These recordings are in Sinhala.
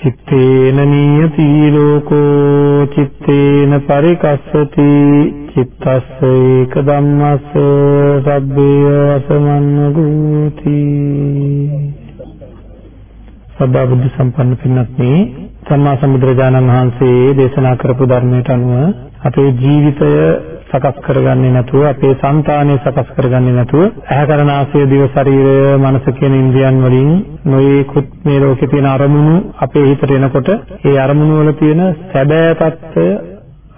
චිත්තේන නියති ලෝකෝ චිත්තේන පරිකස්සති චිත්තස්ස ඒක ධම්මස්ස සබ්බේ වසමන්නගෝති සබ්බා බුද්ධ සම්පන්න පින්වත්නි සම්මා සම්බුදුරජාණන් වහන්සේ දේශනා කරපු ධර්මයට අනුව අපේ ජීවිතය සකස් කරගන්නේ නැතුව අපේ సంతානය සකස් කරගන්නේ නැතුව ඇහැකරනාසය දිව ශරීරය මනස කියන ඉන්ද්‍රියන් වලින් නොයේකුත් මේ ලෝකේ තියෙන අරමුණු අපේ හිතට එනකොට ඒ අරමුණු වල තියෙන සැබෑ తত্ত্বය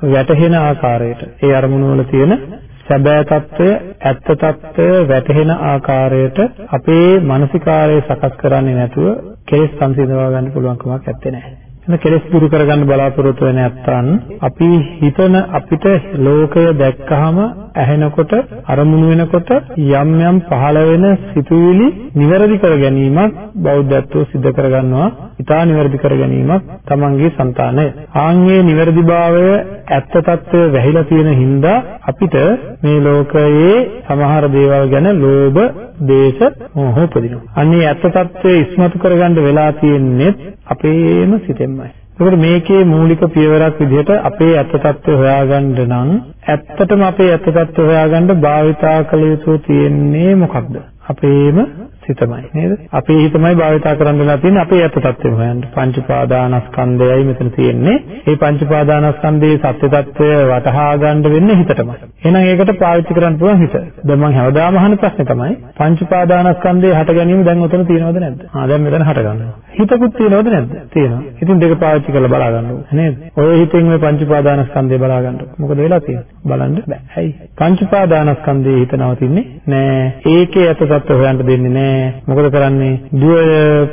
වැටහෙන ආකාරයට ඒ අරමුණු වල තියෙන සැබෑ తত্ত্বය ඇත්ත తত্ত্বය වැටහෙන ආකාරයට අපේ මානසිකාරය සකස් කරන්නේ නැතුව කෙලෙස් සංසිඳවා ගන්න පුළුවන් කමක් නැත්තේ නෑ එන කෙලෙස් දුරු කරගන්න බලාපොරොත්තු වෙන ඇත්තන් අපි හිතන අපිට ලෝකය දැක්කහම ඇහෙනකොට අරමුණු වෙනකොට යම් යම් පහළ වෙන සිතුවිලි නිවැරදි කර ගැනීමක් බෞද්ධත්වෝ සිද්ධ කරගන්නවා. ඊටා නිවැරදි කර ගැනීමක් තමන්ගේ సంతානය. ආන්ගේ නිවැරදිභාවය ඇත්ත తত্ত্বය වැහිලා තියෙන හින්දා අපිට මේ ලෝකයේ සමහර දේවල් ගැන ලෝභ දේශ මොහ උපදිනවා. අන්නේ ඇත්ත తত্ত্বය ඉස්මතු කරගන්න වෙලා තියෙන්නේ අපේම සිතෙන්ම. ඒකට මේකේ මූලික පියවරක් විදිහට අපේ ඇත්ත తත්වය හොයාගන්න නම් ඇත්තටම අපේ ඇත්ත తත්වය හොයාගන්න භාවිතා කළ යුතු තියෙන්නේ මොකක්ද? අපේම සිතමයි නේද? අපේ හිතමයි භාවිතා කරන් දෙලා තියෙන්නේ අපේ යත් තත්ත්වෙම හොයන්න. පංච පාදානස්කන්ධයයි මෙතන තියෙන්නේ. මේ පංච පාදානස්කන්ධයේ සත්‍ය తත්වය වටහා ගන්න වෙන්නේ හිතටමයි. එහෙනම් ඒකට පාවිච්චි කරන්න පුළුවන් හිත. දැන් මම හැමදාම අහන ප්‍රශ්නේ තමයි පංච පාදානස්කන්ධයේ හට ගැනීම දැන් උතන තියෙනවද නැද්ද? ආ දැන් මෙතන හට ගන්නවා. හිතකුත් තියෙනවද නැද්ද? තියෙනවා. ඉතින් දෙක පාවිච්චි කරලා බලා ගන්න ඕනේ නේද? ඔය හිතෙන් මේ පංච පාදානස්කන්ධය බලා ගන්න. මොකද වෙලා තියෙන්නේ? බලන්න බෑ. ඇයි? පංච පාදානස්කන්ධයේ හිත නවතින්නේ නෑ. ඒකේ අත තත්ත්ව හොයන්න දෙන්නේ නෑ. මොකද කරන්නේ? දුවය,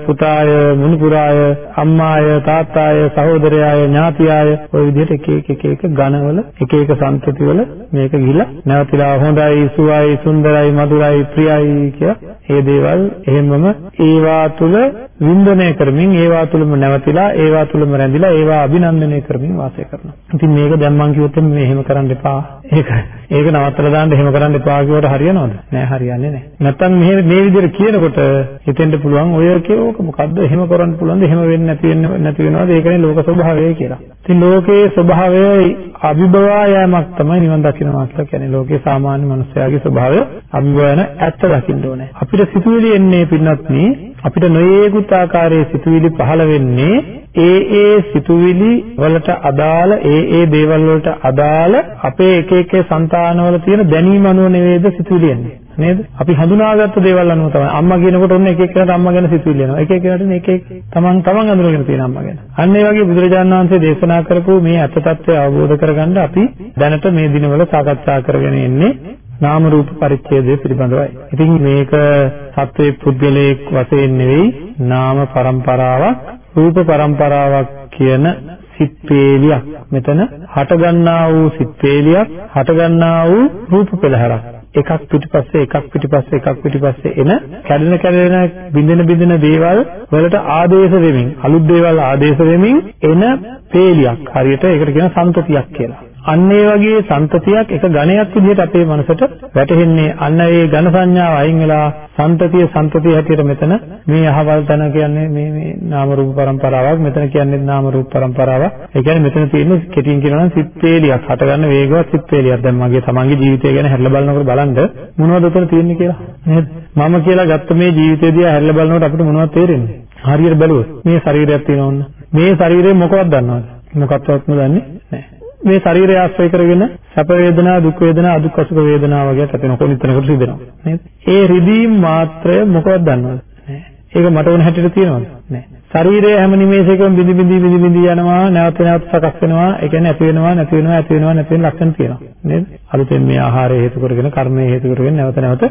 පුතාය, මුණුපුරාය, අම්මාය, තාත්තාය, සහෝදරයාය, ඥාතියාය ඔය විදිහට එක එක එක එක ඝනවල එක එක සම්පතිවල මේක ගිහිලා නැවතිලා හොඳයි, සුවයි, සුන්දරයි, මధుරයි, ප්‍රියයි කියලා මේ දේවල් එහෙමම ඒවා තුල වින්දනය කරමින් ඒවා තුලම නැවතිලා ඒවා තුලම රැඳිලා ඒවා අභිනන්දනය කරමින් වාසය කරනවා. ඉතින් මේක දැන් මම කිව්වොත් මේ එහෙම කරන්න එපා. ඒක ඒක නවත්තලා දාන්න එහෙම කරන්න එපා කියවට හරියනවද? නෑ හරියන්නේ නෑ. නැත්තම් මේ මේ විදිහට කියනකොට හිතෙන්න පුළුවන් ඔය කියෝක මොකද්ද එහෙම කරන්න පුළුවන්ද එහෙම වෙන්නේ නැති වෙන්නේ නැති වෙනවද ඒකනේ ලෝක ස්වභාවය කියලා. ඉතින් ලෝකයේ ස්වභාවය අභිභවා යෑමක් තමයි නිවන් දකින්නවා කියලා කියන්නේ. ලෝකයේ සාමාන්‍ය මනුස්සයාගේ ස්වභාවය අභිභවන ඇත්ත දකින්න ඕනේ. අපිට සිතුවිලි එන්නේ පින්නත් අපිට නොයේකුත් ආකාරයේ සිතුවිලි පහළ වෙන්නේ ඒ ඒ සිතුවිලි වලට අදාළ ඒ ඒ දේවල් වලට අදාළ අපේ එක එක సంతානවල තියෙන දැනීම අනුව නෙවෙයිද සිතුවිලි එන්නේ නේද? අපි හඳුනාගත්ත දේවල් අනුව තමයි අම්මා කියනකොට ඔන්න එක එක කෙනාට අම්මා ගැන සිතුවිලි එනවා. එක එක කෙනාට එක එක තමන් තමන් අඳුරගෙන තියෙන අම්මා ගැන. අන්න ඒ වගේ බුදුරජාණන් වහන්සේ දේශනා කරපු මේ අත తත්වය අවබෝධ කරගන්න අපි දැනට මේ දිනවල සාකච්ඡා කරගෙන එන්නේ නාම රූප පරිච්ඡේදය පිළිබඳවයි. ඉතින් මේක සත්වයේ පුද්ගලයෙක් වශයෙන් නෙවෙයි නාම પરම්පරාවක් රූප પરම්පරාවක් කියන සිත්පේලියක්. මෙතන හටගන්නා වූ සිත්පේලියක් හටගන්නා වූ රූප පෙළහරක්. එකක් පිටිපස්සේ එකක් පිටිපස්සේ එකක් පිටිපස්සේ එන කැඩෙන කැඩෙන බින්දෙන බින්දෙන දේවල් වලට ආදේශ වෙමින් අලුත් දේවල් ආදේශ වෙමින් එන පේලියක් හරියට ඒකට කියන සම්තතියක් කියලා. අන්න ඒ වගේ සම්තතියක් එක ඝණයක් විදිහට අපේ මනසට වැටෙන්නේ අන්න ඒ ඝන සංඥාව අයින් වෙලා සම්තතිය සම්තතිය හැටියට මෙතන මේ අහවල් තන කියන්නේ මේ මේ නාම රූප પરම්පරාවක් මෙතන කියන්නේ නාම රූප પરම්පරාවක් ඒ කියන්නේ මෙතන තියෙන්නේ කෙටියෙන් කියනවා නම් සිත් වේලියක්. හටගන්න වේගවත් සිත් වේලියක්. දැන් මගේ තමන්ගේ ජීවිතය ගැන හැරිලා බලනකොට බලන්න මොනවද උතන තියෙන්නේ කියලා. නේද? මම කියලා ගත්ත මේ ජීවිතය දිහා හැරිලා බලනකොට අපිට මොනවද තේරෙන්නේ? හරියට බැලුවොත් මේ ශරීරයක් තියෙනවන්න. මේ ශරීරේ මොකක්ද දන්නවද? මොකක්වත්ම දන්නේ මේ ශරීරය ආශ්‍රය කරගෙන සැප වේදනා දුක් වේදනා අදුක් අසුඛ වේදනා වගේ ඇති වෙන කොනිටනකට රිදෙනවා නේද? ඒ රිදීම් මාත්‍රය මොකක්ද දන්නවද? නෑ. ඒක මට ඕන හැටියට තියෙනවද? නැහැ. ශරීරය හැම නිමේෂයකම බිඳි බිඳි බිඳි බිඳි යනවා නැවත නැවත සකස් වෙනවා. ඒ කියන්නේ ඇති වෙනවා නැති වෙනවා ඇති වෙනවා නැති වෙන ලක්ෂණ තියෙනවා. නේද? අලුතෙන් මේ ආහාරය හේතු කරගෙන කර්මය හේතු කරගෙන නැවත නැවත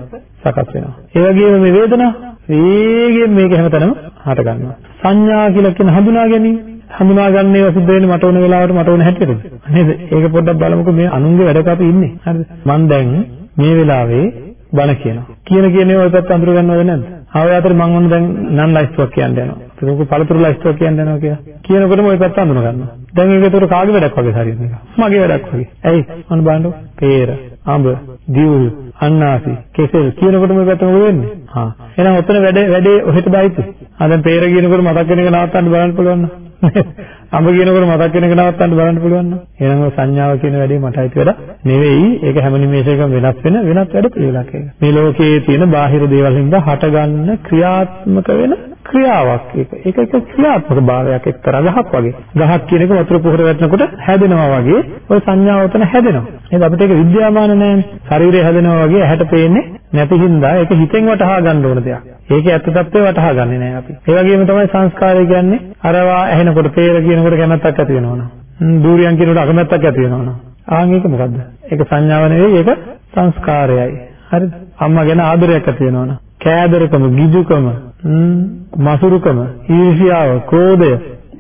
සකස් වෙනවා. ඒ වගේම මේ වේදනා වේගයෙන් මේක හැමතැනම හට ගන්නවා. සංඥා කියලා කියන හඳුනා ගැනීම හඳුනා ගන්න ඒවා සිද්ධ වෙන්නේ මට ඕන වෙලාවට මට ඕන හැටියටද නේද? ඒක පොඩ්ඩක් බලමුකෝ මේ අනුන්ගේ වැඩක අපි ඉන්නේ. හරිද? මම දැන් මේ වෙලාවේ බණ කියනවා. කියන කියන ඒවා ඔයත් අඳුර ගන්නවද නැද්ද? ආයෙ අතර මම ඕන දැන් නන් ලයිස්ට් එකක් කියන්න යනවා. ඒක පළතුරු ලයිස්ට් එකක් කියන්න යනවා කියලා. කියනකොටම ඔය පැත්ත අඳුර ගන්නවා. දැන් ඒක ඒතර කාගේ වැඩක් වගේ හරියද නේද? මගේ වැඩක් වගේ. ඇයි? අන්න බලන්නකො. පේර, අඹ, දියුල්, අන්නාසි කෙසෙල් කියනකොට මේ පැත්ත මොකද වෙන්නේ? හා. එහෙනම් ඔතන වැඩේ වැඩේ ඔහෙට බයිති. ආ දැන් පෙර කියනකොට මතක් වෙන එක නවත්තන්න බලන්න පුළුවන් නේද? අඹ කියනකොට මතක් වෙන එක නවත්තන්න බලන්න පුළුවන් නේද? එහෙනම් ඔය සංඥාව කියන වැඩේ මට අයිති වැඩ නෙවෙයි. ඒක හැම නිමේෂයකම වෙනස් වෙන වෙනත් වැඩ පිළිවෙලක් ඒක. මේ ලෝකයේ තියෙන බාහිර දේවල් හින්දා හටගන්න ක්‍රියාත්මක වෙන ක්‍රියාවක් ඒක. ඒක එක ක්‍රියාත්මක භාවයක් එක්තරා ගහක් වගේ. ගහක් කියන එක වතුර පුහුර වැටෙනකොට හැදෙනවා වගේ ඔය සංඥාව උතන හැදෙනවා. එහෙනම් අපිට ඒක විද්‍යාමාන නැහැ. ශරීරය හැදෙනවා වගේ ඇහැට පේන්නේ නැති හින්දා ඒක හිතෙන් වටහා ගන්න ඕන දෙයක්. ඒකේ ඇත්ත తත්වය වටහා ගන්නේ නැහැ අපි. ඒ වගේම තමයි සංස්කාරය කියන්නේ අරවා ඇහෙනකොට පේර කියනකොට කැමැත්තක් ඇති වෙනවනේ. දූරියන් කියනකොට අකමැත්තක් ඇති වෙනවනේ. ආන් ඒක මොකද්ද? ඒක සංඥාව නෙවෙයි ඒක සංස්කාරයයි. හරිද? අම්මා ගැන ආදරයක් ඇති වෙනවනේ. කෑදරකම, ගිජුකම, මසුරුකම, ඊර්ෂ්‍යාව, ක්‍රෝධය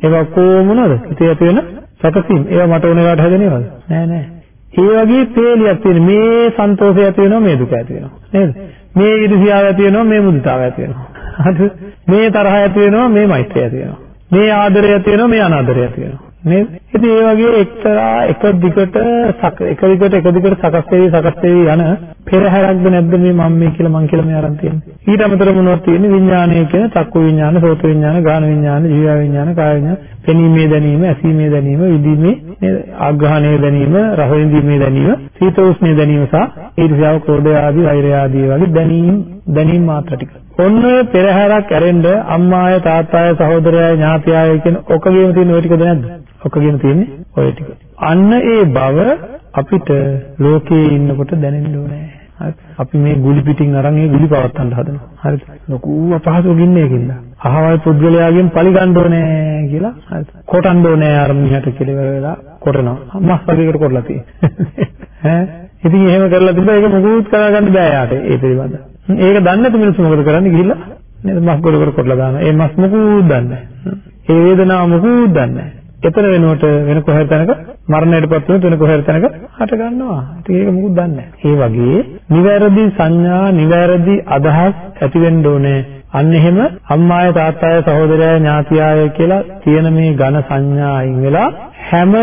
ඒවා කොහොමනද? හිතේ ඇති වෙන සැකසීම්. ඒවා මට ඕන ඒවාට හැදෙනවද? නෑ නෑ. ඒ වගේ පේලියක් තියෙන මේ සන්තෝෂය ඇති වෙනවා මේ දුක ඇති වෙනවා. නේද? මේ ඊර්ෂ්‍යාව ඇති වෙනවා මේ මුදිතාව ඇති වෙනවා. හරිද? මේ තරහ ඇති වෙනවා මේ මෛත්‍රිය ඇති වෙනවා. මේ ආදරය ඇති වෙනවා මේ අනාදරය ඇති වෙනවා. නේද? ඉතින් ඒ වගේ එක්තරා එක දිගට එක දිගට එක දිගට සකස් වෙවි සකස් වෙවි යන පෙරහැරක්ද නැද්ද මේ මම මේ කියලා මං කියලා මේ අරන් තියෙන්නේ. ඊට අමතරව මොනවද තියෙන්නේ? විඥානය කියන චක්කු විඥාන, සෝත විඥාන, ගාන විඥාන, ජීව විඥාන, කාය විඥාන, පෙනීමේ දැනීම, ඇසීමේ දැනීම, විදීමේ නේද? ආග්‍රහණයේ දැනීම, රස විඳීමේ දැනීම, සීත උෂ්ණයේ දැනීම සහ ඊර්ෂ්‍යාව, ක්‍රෝධය ආදී, වෛරය ආදී වගේ දැනීම් දැනීම් මාත්‍ර ටික. ඔන්න පෙරහැරක් ඇරෙන්න අම්මාය, තාත්තාය, සහෝදරයය, ඥාතියය කියන ඔකගේම තියෙන ওই ටිකද නැද්ද? ඔකගෙන තියෙන්නේ ඔය ටික. අන්න ඒ බව අපිට ලෝකේ ඉන්නකොට දැනෙන්න ඕනේ. හරි. අපි මේ ගුලි පිටින් අරන් ඒ ගුලි පවත්තන්න හදනවා. හරිද? ලොකු අපහසුකින් ඉන්නේකින්ද. අහවල් පුද්ගලයාගෙන් පරිගන්න ඕනේ කියලා හරිද? කොටන්න ඕනේ අර මිනිහට කියලා වෙලා කොටනවා. මස් වගේකට කොටලා තියෙන්නේ. ඈ ඉතින් එහෙම කරලා තිබ්බා ඒක මොකුත් කරගන්න බෑ යාට ඒ පිළිබඳ. ඒක දන්නේ නැති මිනිස්සු මොකද කරන්නේ ගිහිල්ලා නේද මස් ගොඩකට කොටලා දානවා. ඒ මස් මොකුත් දන්නේ නැහැ. ඒ වේදනාව මොකුත් දන්නේ නැහැ. එතන වෙනුවට වෙන කොහේ තැනක මරණයටපත් වෙන වෙන කොහේ තැනක හට ගන්නවා. ඉතින් ඒක මොකුත් දන්නේ නැහැ. ඒ වගේ නිවැරදි සංඥා, නිවැරදි අදහස් ඇති වෙන්න ඕනේ. අන්න එහෙම අම්මාය තාත්තාය සහෝදරයය ඥාතියාය කියලා තියෙන මේ ඝන සංඥා අයින් වෙලා හැම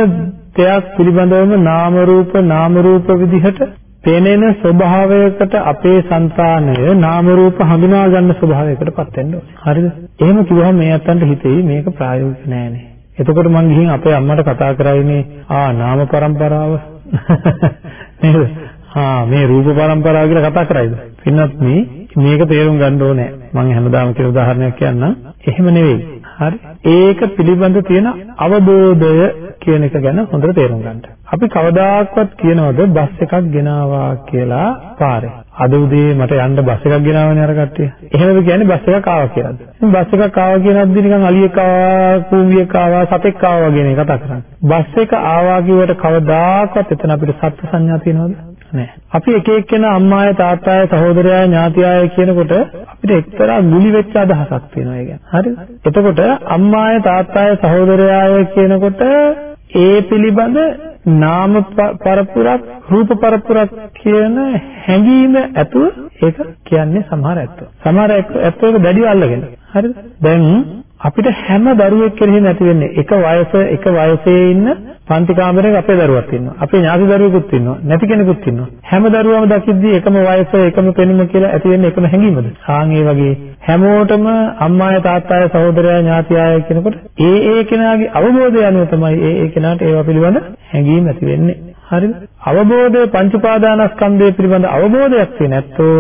දෙයක් පිළිබඳවම නාම රූප නාම රූප විදිහට පෙනෙන ස්වභාවයකට අපේ సంతානය නාම රූප හඳුනා ගන්න ස්වභාවයකටපත් වෙන්න ඕනේ. හරිද? එහෙම කිව්වම මේ අතන්ට හිතෙයි මේක ප්‍රායෝගික නෑනේ. එතකොට මං ගිහින් අපේ අම්මට කතා කරයිනේ ආ නාම પરම්පරාව නේද? ආ මේ රූප પરම්පරාව කියලා කතා කරයිද? පින්නත් මේ මේක තේරුම් ගන්න ඕනේ. මං හැමදාම කියන උදාහරණයක් කියන්නම්. එහෙම නෙවෙයි. හරි. ඒක පිළිබඳ තියෙන අවබෝධය කියන එක ගැන හොඳට තේරුම් ගන්න. අපි කවදාකවත් කියනවද බස් එකක් ගෙනාවා කියලා පාරේ. අද උදේ මට යන්න බස් එකක් ගෙනාවනේ අර කට්ටිය. එහෙමද කියන්නේ බස් එකක් ආවා කියලාද? බස් එකක් ආවා කියනද්දි නිකන් අලියෙක් ආවා, කූඹියෙක් ආවා, සතෙක් ආවා වගේ නේ කතා කරන්නේ. බස් එක ආවා කියවට කවදාකවත් එතන අපිට සත්‍ය සංඥා තියෙනවද? නැහැ. අපි එක එක්කෙනා අම්මාය, තාත්තාය, සහෝදරයය, ඥාතියය කියනකොට අපිට එක්තරා ගුලි වෙච්ච අදහසක් තියෙනවා ඒ කියන්නේ. හරිද? එතකොට අම්මාය, තාත්තාය, සහෝදරයය කියනකොට ඒ පිළිබඳ නාම පරපුරක් රූප පරපුරක් කියන හැඟීම ඇතුව ඒක කියන්නේ සමහර ඇත්තෝ. සමහර ඇත්තෝ ඒක දැඩිව අල්ලගෙන. හරිද? දැන් අපිට හැම දරුවෙක් කෙරෙහි නැති වෙන්නේ එක වයස එක වයසේ ඉන්න පන්ති කාමරයක අපේ දරුවක් ඉන්නවා. අපේ ඥාති දරුවෙකුත් ඉන්නවා. නැති කෙනෙකුත් ඉන්නවා. හැම දරුවම දකිද්දී එකම වයස එකම පෙනුම කියලා ඇති වෙන්නේ එකම හැඟීමද? ආන් ඒ වගේ හැමෝටම අම්මාය තාත්තාය සහෝදරයා ඥාතියාය කියනකොට ඒ ඒ කෙනාගේ අවබෝධය අනුව තමයි ඒ ඒ කෙනාට ඒවා පිළිබඳ හැඟීම් ඇති වෙන්නේ. හරිද? අවබෝධය පංච උපාදානස්කන්ධය පිළිබඳ අවබෝධයක් තියෙන නැත්තෝ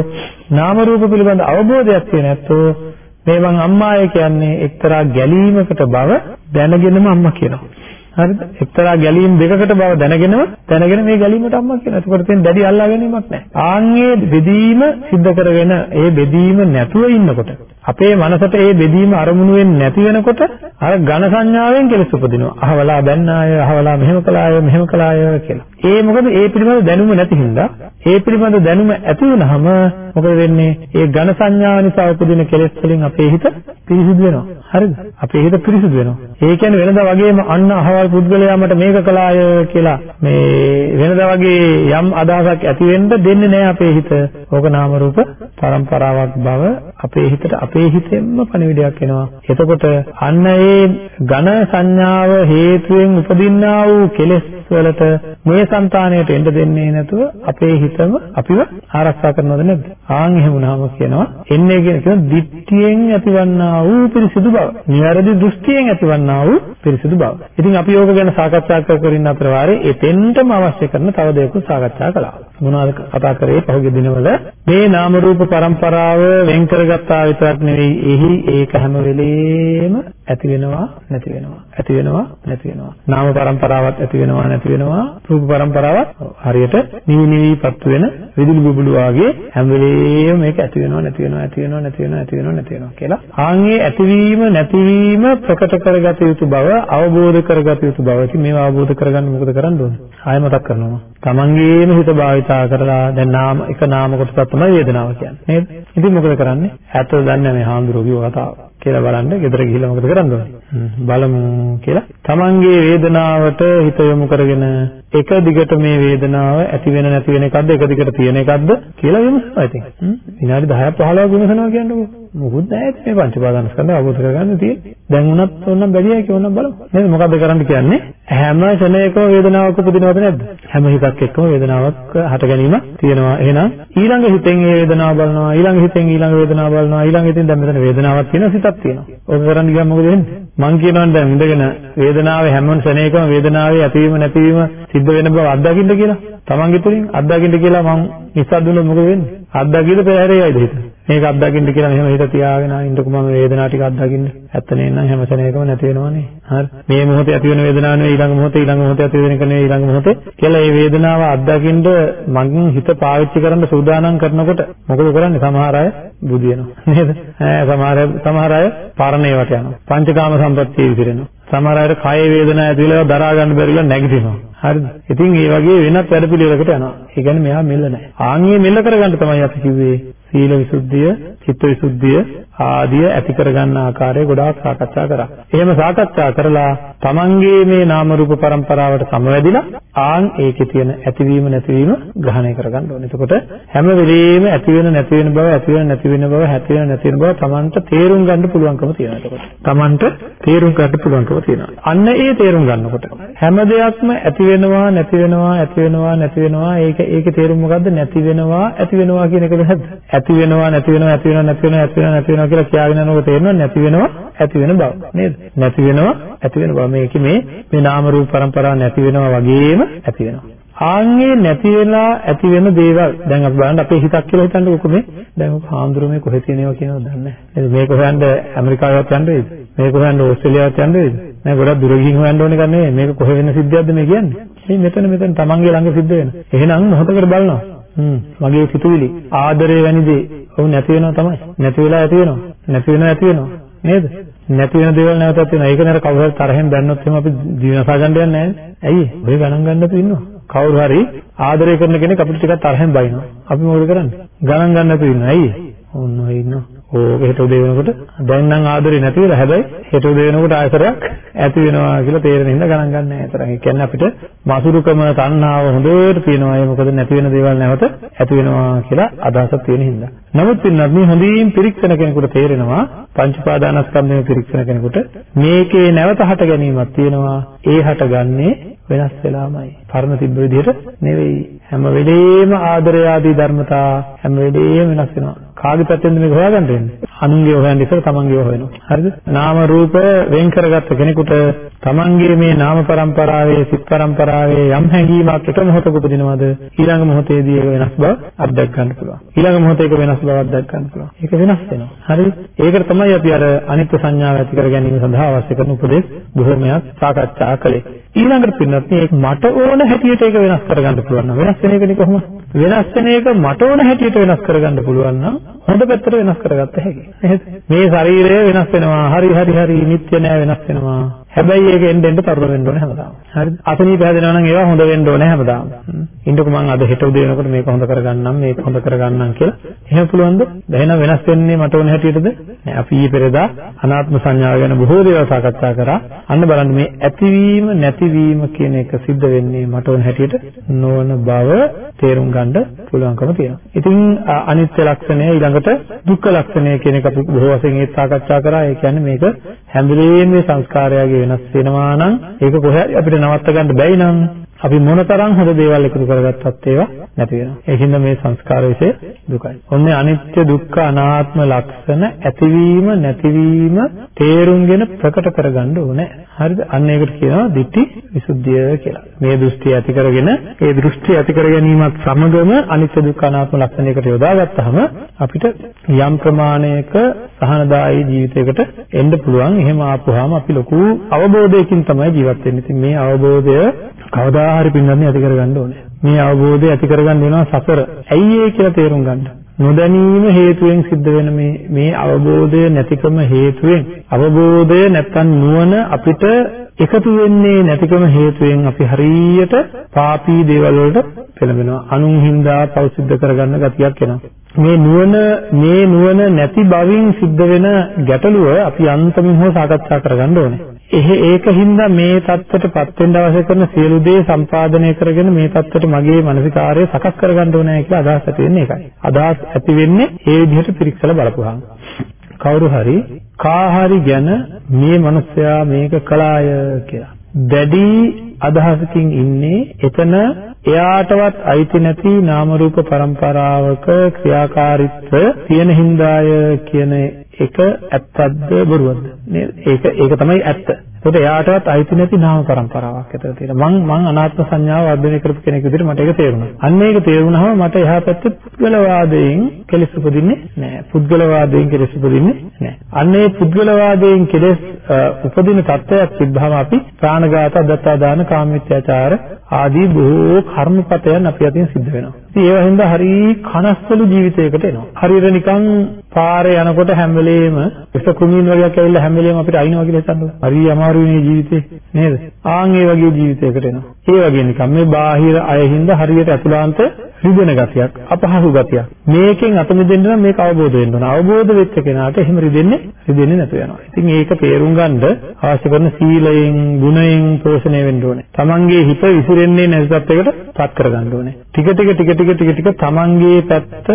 නාම රූප පිළිබඳ අවබෝධයක් තියෙන නැත්තෝ මේ මං අම්මාය කියන්නේ එක්තරා ගැලීමකට බව දැනගෙනම අම්මා කියනවා. හරිද? එක්තරා ගැලීම් දෙකකට බව දැනගෙනම දැනගෙන මේ ගැලීමට අම්මා කියනවා. ඒකට තියෙන දැඩි අල්ලා ගැනීමක් නැහැ. ආන්ගේ බෙදීම සිද්ධ කරගෙන ඒ බෙදීම නැතුව ඉන්නකොට අපේ මනසට මේ බෙදීම අරමුණු වෙන්නේ නැති වෙනකොට අර ඝන සංඥාවෙන් කෙලස් උපදිනවා. අහවලා බැන්නාය, අහවලා මෙහෙම කළාය, මෙහෙම කළාය කියලා. ඒ මොකද ඒ පිළිබඳ දැනුම නැති හින්දා ඒ පිළිබඳ දැනුම ඇති වුනහම මොකද වෙන්නේ? ඒ ඝන සංඥාව නිසා උපදින කෙලෙස් වලින් අපේ හිත පිරිසිදු වෙනවා. හරිද? අපේ හිත පිරිසිදු වෙනවා. ඒ කියන්නේ වෙනදා වගේම අන්න අහවල් පුද්ගලයා මට මේක කළාය කියලා මේ වෙනදා වගේ යම් අදහසක් ඇති වෙන්න දෙන්නේ නැහැ අපේ හිත. ඕක නාම රූප පරම්පරාවක් බව අපේ හිතට අපේ හිතෙන්ම පණිවිඩයක් එනවා. එතකොට අන්න ඒ ඝන සංඥාව හේතුවෙන් උපදින්නා වූ කෙලෙස් වලට මේ సంతාණයට එන්න දෙන්නේ නැතුව අපේ හිතම අපිව ආරක්ෂා කරනවද නැද්ද? ආන් එහෙම වුණාම කියනවා එන්නේ කියන කියන දිට්ඨියෙන් ඇතිවන්නා වූ පිරිසිදු බව. නිවැරදි දෘෂ්ටියෙන් ඇතිවන්නා වූ පිරිසිදු බව. ඉතින් අපි යෝග ගැන සාකච්ඡා කර ඉන්න අතර වාරේ එතෙන්ටම අවශ්‍ය කරන තව දෙයක් සාකච්ඡා කළා. මොනවාද කතා කරේ පහුගිය දිනවල මේ නාම රූප પરම්පරාව වෙන් කරගත්තා විතරක් නෙවෙයි එහි ඒක හැම වෙලේම ඇති වෙනවා නැති වෙනවා ඇති වෙනවා නැති වෙනවා නාම પરම්පරාවක් ඇති වෙනවා නැති වෙනවා. රූප પરම්පරාවක් හරියට නිවි නිවිපත් වෙන විදුලි බුබුලු වාගේ හැම වෙලේම මේක ඇති වෙනවා නැති වෙනවා ඇති වෙනවා නැති වෙනවා ඇති වෙනවා නැති වෙනවා කියලා ආන්ගේ ඇතිවීම නැතිවීම ප්‍රකට කරගත යුතු බව අවබෝධ කරගත යුතු බව ඉතින් මේවා අවබෝධ කරගන්න මොකද කරන්න ඕනේ? ආයෙ මතක් කරනවා. තමන්ගේම හිත භාවිතා කරලා දැන් නාම එක නාම කොටසක් තමයි වේදනාව කියන්නේ. නේද? ඉතින් මොකද කරන්නේ? ඇත්තද දන්නේ මේ හාමුදුරුවෝ කිව්ව කතාව. කියලා බලන්න ගෙදර ගිහිල්ලා මොකද කරන්න ඕනේ බලමු කියලා. තමන්ගේ වේදනාවට හිත යොමු කරගෙන එක දිගට මේ වේදනාව ඇති වෙන නැති වෙන එකක්ද එක දිගට තියෙන එකක්ද කියලා විමසනවා ඉතින්. විනාඩි 10ක් 15ක් විමසනවා කියන්නකෝ. මොකුත් නැහැ. මේ පංච පාදනස්කන්ධ අවබෝධ කරගන්න තියෙන්නේ. දැන් උනත් ඕනම් බැරියයි කියවනම් බලමු. නේද? මොකද්ද කරන්න කියන්නේ? හැම ක්ෂණයකම වේදනාවක් උපදිනවද නැද්ද? හැම හිතක් එක්කම වේදනාවක් හට ගැනීම තියෙනවා. එහෙනම් ඊළඟ හිතෙන් ඒ වේදනාව බලනවා ඊළඟ හිතෙන් ඊළඟ වේදනාව බලනවා ඊළඟ හිතෙන් දැන් මෙතන වේදනාවක් තියෙනවා සිතක් තියෙනවා. ඕක කරන්න ගියාම මොකද වෙන්නේ? මං කියනවා දැන් ඉඳගෙන වේදනාවේ හැම ක්ෂණයකම වේදනාවේ ඇතිවීම නැතිවීම සිද්ධ වෙන බව අත්දකින්න කියලා. තමන්ගේ තුලින් අත්දකින්න කියලා මං නිස්සද්දුනොත් මොකද වෙන්නේ? අත්දකින්න පෙරහැරේයිද හිත මේක අත්දකින්න කියලා මෙහෙම හිත තියාගෙන ඉන්නකො මම වේදනාව ටික අත්දකින්න. ඇත්ත නේනම් හැම සෙනෙකම නැති වෙනවනේ. හරි. මේ මොහොතේ ඇති වෙන වේදනාව නෙවෙයි ඊළඟ මොහොතේ ඊළඟ මොහොතේ ඇති වෙන එක නෙවෙයි ඊළඟ මොහොතේ කියලා මේ වේදනාව අත්දකින්න මං හිත පාවිච්චි කරන්න සූදානම් කරනකොට මොකද කරන්නේ? සමහර අය බුදියනවා. නේද? ඈ සමහර සමහර අය පරණේවට යනවා. පංචකාම සම්පත්තිය විසිරෙනවා. සමහර අයට කය වේදනාව ඇති වෙලා දරා ගන්න බැරිලා නැගිටිනවා. හරිද? ඉතින් මේ වගේ වෙනත් වැඩ පිළිවෙලකට යනවා. ඒ කියන්නේ මෙයා මෙල්ල නැහැ. ආන්ගේ මෙල්ල කරගන්න තමයි අපි කිව්වේ සීල විසුද්ධිය, චිත්ත විසුද්ධිය ආදිය ඇති කරගන්න ආකාරය ගොඩාක් සාකච්ඡා කරා. එහෙම සාකච්ඡා කරලා තමන්ගේ මේ නාම රූප પરම්පරාවට සමවැදිලා ආන් ඒකේ තියෙන ඇතිවීම නැතිවීම ග්‍රහණය කරගන්න ඕනේ. එතකොට හැම වෙලෙම ඇති වෙන නැති වෙන බව, ඇති වෙන නැති වෙන බව, ඇති වෙන නැති වෙන බව තමන්ට තේරුම් ගන්න පුළුවන්කම තියෙනවා. එතකොට තමන්ට තේරුම් ගන්න පුළුවන්කම තියෙනවා. අන්න ඒ තේරුම් ගන්නකොට හැම දෙයක්ම ඇති වෙනවා, නැති වෙනවා, ඇති වෙනවා, නැති වෙනවා. ඒක ඒකේ තේරුම මොකද්ද? නැති වෙනවා, ඇති වෙනවා කියන එකද නැද්ද? ඇති වෙනවා, නැති වෙනවා, ඇති වෙනවා, නැති වෙනවා, ඇති වෙනවා, නැති වෙනවා කියලා කියාගෙන යනකොට තේරෙනවා නැති වෙනවා ඇති වෙන බව. නේද? නැති වෙනවා ඇති වෙන බව. මේකේ මේ මේ නාම රූප પરම්පරාව නැති වෙනවා වගේම ඇති වෙනවා. ආන්ගේ නැති වෙලා ඇති වෙන දේවල්. දැන් අපි බලන්න අපේ හිතක් කියලා හිතන්නකො කොහොමද දැන් ඔක හාමුදුරුවෝ මේ කොහෙද තියෙනව කියනවද දන්නේ නැහැ. මේක හොයන්න ඇමරිකාවට යන්න වේද මේක හොයන්න ඕස්ට්‍රේලියාවට යන්න වේද නෑ ගොඩක් දුර ගිහින් හොයන්න ඕනේ ගන්නේ මේක කොහෙ වෙන සිද්ධියක්ද මේ කියන්නේ? මේ මෙතන මෙතන තමන්ගේ ළඟ සිද්ධ වෙන. එහෙනම් මොහොතකට බලනවා. හ්ම්. මගේ සිතුවිලි. ආදරය වැනි දේ. ඔව් නැති වෙනවා තමයි. නැති වෙලා ඇති වෙනවා. නැති වෙනවා ඇති වෙනවා. නේද? නැති වෙන දේවල් නැවතත් වෙනවා. ඒක නේද? කවුරු හරි තරහෙන් බැන්නොත් එහෙම අපි ජීවනසා ගන්න යන්නේ නැහැ ඇයි? ඔය ගණන් ගන්න තු ඉන්නවා. කවුරු හරි ආදරය කරන කෙනෙක් අපිට ටිකක් තරහෙන් බයිනවා. අපි මොකද කරන්නේ? ගණන් ගන්න තු ඉන්නවා. ඇයි? ඔන්න ඔය ඉන්නවා. ඕක හෙට උදේ වෙනකොට දැන් නම් ආදරේ නැති වෙලා හැබැයි හෙට උදේ වෙනකොට ආයතරයක් ඇති වෙනවා කියලා තේරෙන හින්දා ගණන් ගන්න නැහැ. ඒතරම් ඒ කියන්නේ අපිට මසුරුකම තණ්හාව හොඳට තියෙනවා. ඒ මොකද නැති වෙන දේවල් නැවත ඇති වෙනවා කියලා අදහසක් තියෙන හින්දා. නමුත් පින්නත් මේ හොඳින් පිරික්සන කෙනෙකුට තේරෙනවා පංච පාදානස්කන්ධයේ පිරික්සන කෙනෙකුට මේකේ නැවත හට ගැනීමක් තියෙනවා. ඒ හටගන්නේ වෙනස් වෙලාමයි. පරණ තිබ්බ විදිහට නෙවෙයි. හැම වෙලේම ආදරය ආදී ධර්මතා හැම වෙලේම වෙනස් වෙනවා. කාගේ පැත්තෙන්ද මේක හොයාගන්න වෙන්නේ? අනුන්ගේ හොයන්න ඉස්සර තමන්ගේ හොයනවා. හරිද? නාම රූප වෙන් කරගත්ත කෙනෙකුට තමන්ගේ මේ නාම પરම්පරාවේ සිත් પરම්පරාවේ යම් හැඟීමක් එක මොහොතක උපදිනවද? ඊළඟ මොහොතේදී ඒක වෙනස් බව අත්දැක ගන්න පුළුවන්. ඊළඟ මොහොතේ ඒක වෙනස් බව අත්දැක ගන්න පුළුවන්. ඒක වෙනස් වෙනවා. හරිද? ඒකට තමයි අපි අර අනිත්‍ය සංඥාව ඇති කර ගැනීම සඳහා අවශ්‍ය කරන උපදෙස් බොහෝමයක් සාකච්ඡා කළේ. ඊළඟට පින්නත් මේක මට ඕන හැටියට ඒක වෙනස් කරගන්න පුළුවන් නම් වෙනස් වෙන එකනේ කොහොමද? වෙනස් වෙන එක මට ඕන හැටියට වෙනස් කරගන්න පුළුවන් නම් හොඳ පැත්තට වෙනස් කරගත්ත හැකියි. නේද? මේ ශරීරය වෙනස් වෙනවා. හරි හරි හරි නිත්‍ය නෑ වෙනස් වෙනවා. හැබැයි ඒක එන්න එන්න තරුණ වෙන්න ඕනේ හැමදාම. හරිද? අසනීප හැදෙනවා නම් ඒවා හොඳ වෙන්න ඕනේ හැමදාම. ඉන්නකො මම අද හෙට උදේ වෙනකොට මේක හොඳ කරගන්නම් මේක හොඳ කරගන්නම් කියලා. එහෙම පුළුවන්ද? එහෙනම් වෙනස් වෙන්නේ මට ඕන හැටියටද? නෑ අපි ඊ පෙරදා අනාත්ම සංඥාව ගැන බොහෝ දේවල් සාකච්ඡා කරා. අන්න බලන්න මේ ඇතිවීම නැතිවීම කියන එක සිද්ධ වෙන්නේ මට ඕන හැටියට නොවන බව තේරුම් ගන්න පුළුවන්කම තියෙනවා. ඉතින් අනිත්‍ය ලක්ෂණය ඊළඟට දුක්ඛ ලක්ෂණය කියන එක අපි බොහෝ වශයෙන් ඒත් සාකච්ඡා කරා. ඒ කියන්නේ මේක හැම වෙලේම සංස්කාරයගේ වෙනස් වෙනවා නම් ඒක කොහේ අපිට නවත්ත ගන්න බැයි නම් අපි මොනතරම් හොඳ දේවල් එකතු කරගත්තත් ඒවා නැති වෙනවා. ඒකින්ද මේ සංස්කාර વિશે දුකයි. ඔන්නේ අනිත්‍ය දුක්ඛ අනාත්ම ලක්ෂණ ඇතිවීම නැතිවීම තේරුම්ගෙන ප්‍රකට කරගන්න ඕනේ. හරිද? අන්න ඒකට කියනවා ditthi visuddhiya කියලා. මේ දෘෂ්ටි ඇති කරගෙන ඒ දෘෂ්ටි ඇති කර ගැනීමත් සමගම අනිත්‍ය දුක්ඛ අනාත්ම ලක්ෂණයකට යොදාගත්තාම අපිට යම් ප්‍රමාණයක සහනදායී ජීවිතයකට එන්න පුළුවන්. එහෙම ආපුවාම අපි ලොකු අවබෝධයකින් තමයි ජීවත් වෙන්නේ. ඉතින් මේ අවබෝධය කවදා හරි පින්වත්නි ඇති කරගන්න ඕනේ. මේ අවබෝධය ඇති කරගන්න වෙනවා සසර. ඇයි ඒ කියලා තේරුම් ගන්න. නොදැනීම හේතුවෙන් සිද්ධ වෙන මේ මේ අවබෝධය නැතිකම හේතුවෙන් අවබෝධය නැත්තම් නුවණ අපිට එකතු වෙන්නේ නැතිකම හේතුවෙන් අපි හරියට පාපී දේවල් වලට පෙළඹෙනවා. අනුන් හින්දා පෞසිද්ධ කරගන්න ගතියක් එනවා. මේ නුවණ මේ නුවණ නැති බවින් සිද්ධ වෙන ගැටලුව අපි අන්තමින් හෝ සාකච්ඡා කරගන්න ඕනේ. එහෙ ඒකින්ද මේ தත්ත්වයටපත් වෙන්න අවශ්‍ය කරන සියලු දේ සම්පාදනය කරගෙන මේ தත්ත්වයට මගේ මානසිකාර්ය සකස් කරගන්න ඕනේ කියලා අදහස තියෙන්නේ ඒකයි. අදහස් ඇති වෙන්නේ ඒ විදිහට පිරික්සලා බලපුවාම. කවුරු හරි කාහරි ගැන මේ මිනිස්සයා මේක කළාය කියලා. දැඩි අදහසකින් ඉන්නේ එතන එයාටවත් අයිති නැති නාම රූප પરම්පරාවක ක්‍රියාකාරීත්වය තියෙන හිඳාය කියන එක ඇත්තක්ද බොරුවක්ද නේද? ඒක ඒක තමයි ඇත්ත. ඒකට එයාටවත් අයිති නැති නාම પરම්පරාවක් ඇතර තියෙනවා. මං මං අනාත්ම සංඥාව වර්ධනය කරපු කෙනෙක් විදිහට මට ඒක තේරුණා. අන්න ඒක තේරුණාම මට එහා පැත්තේ පුද්ගලවාදයෙන් කෙලෙස් උපදින්නේ නැහැ. පුද්ගලවාදයෙන් කෙලෙස් උපදින්නේ නැහැ. අන්න ඒ පුද්ගලවාදයෙන් කෙලෙස් උපදින තත්ත්වයක් තිබ්බහම අපි ප්‍රාණඝාත, දත්තා දාන, කාමමිත්‍යාචාර ආදී බොහෝ කර්මපතයන් අපි අතින් සිද්ධ වෙනවා. ඉතින් ඒවා හින්දා හරි කනස්සලු ජීවිතයකට එනවා. හරියට නිකන් පාරේ යනකොට හැම වෙලේම විස කුමීන් වගේක් ඇවිල්ලා හැම වෙලේම අපිට අයින්නවා කියලා හිතන්නකො. හරි අමාරුයි මේ ජීවිතේ නේද? ආන් ඒ වගේ ජීවිතයකට එනවා. ඒ වගේ නිකන් මේ බාහිර අයින්ද හරියට අතුලාන්ත රිදෙන ගතියක්, අපහසු ගතියක්. මේකෙන් අත මිදෙන්න නම් මේක අවබෝධ වෙන්න ඕන. අවබෝධ වෙච්ච කෙනාට එහෙම රිදෙන්නේ රිදෙන්නේ නැතු වෙනවා. ඉතින් ඒක තේරුම් ගන්න අවශ්‍ය කරන සීලයෙන්, ගුණයෙන් පෝෂණය වෙන්න ඕනේ. තමන්ගේ හිත විසිරෙන්නේ නැති තත්යකට පත් කරගන්න ඕනේ. ටික ටික ටික ටික ටික ටික තමන්ගේ පැත්ත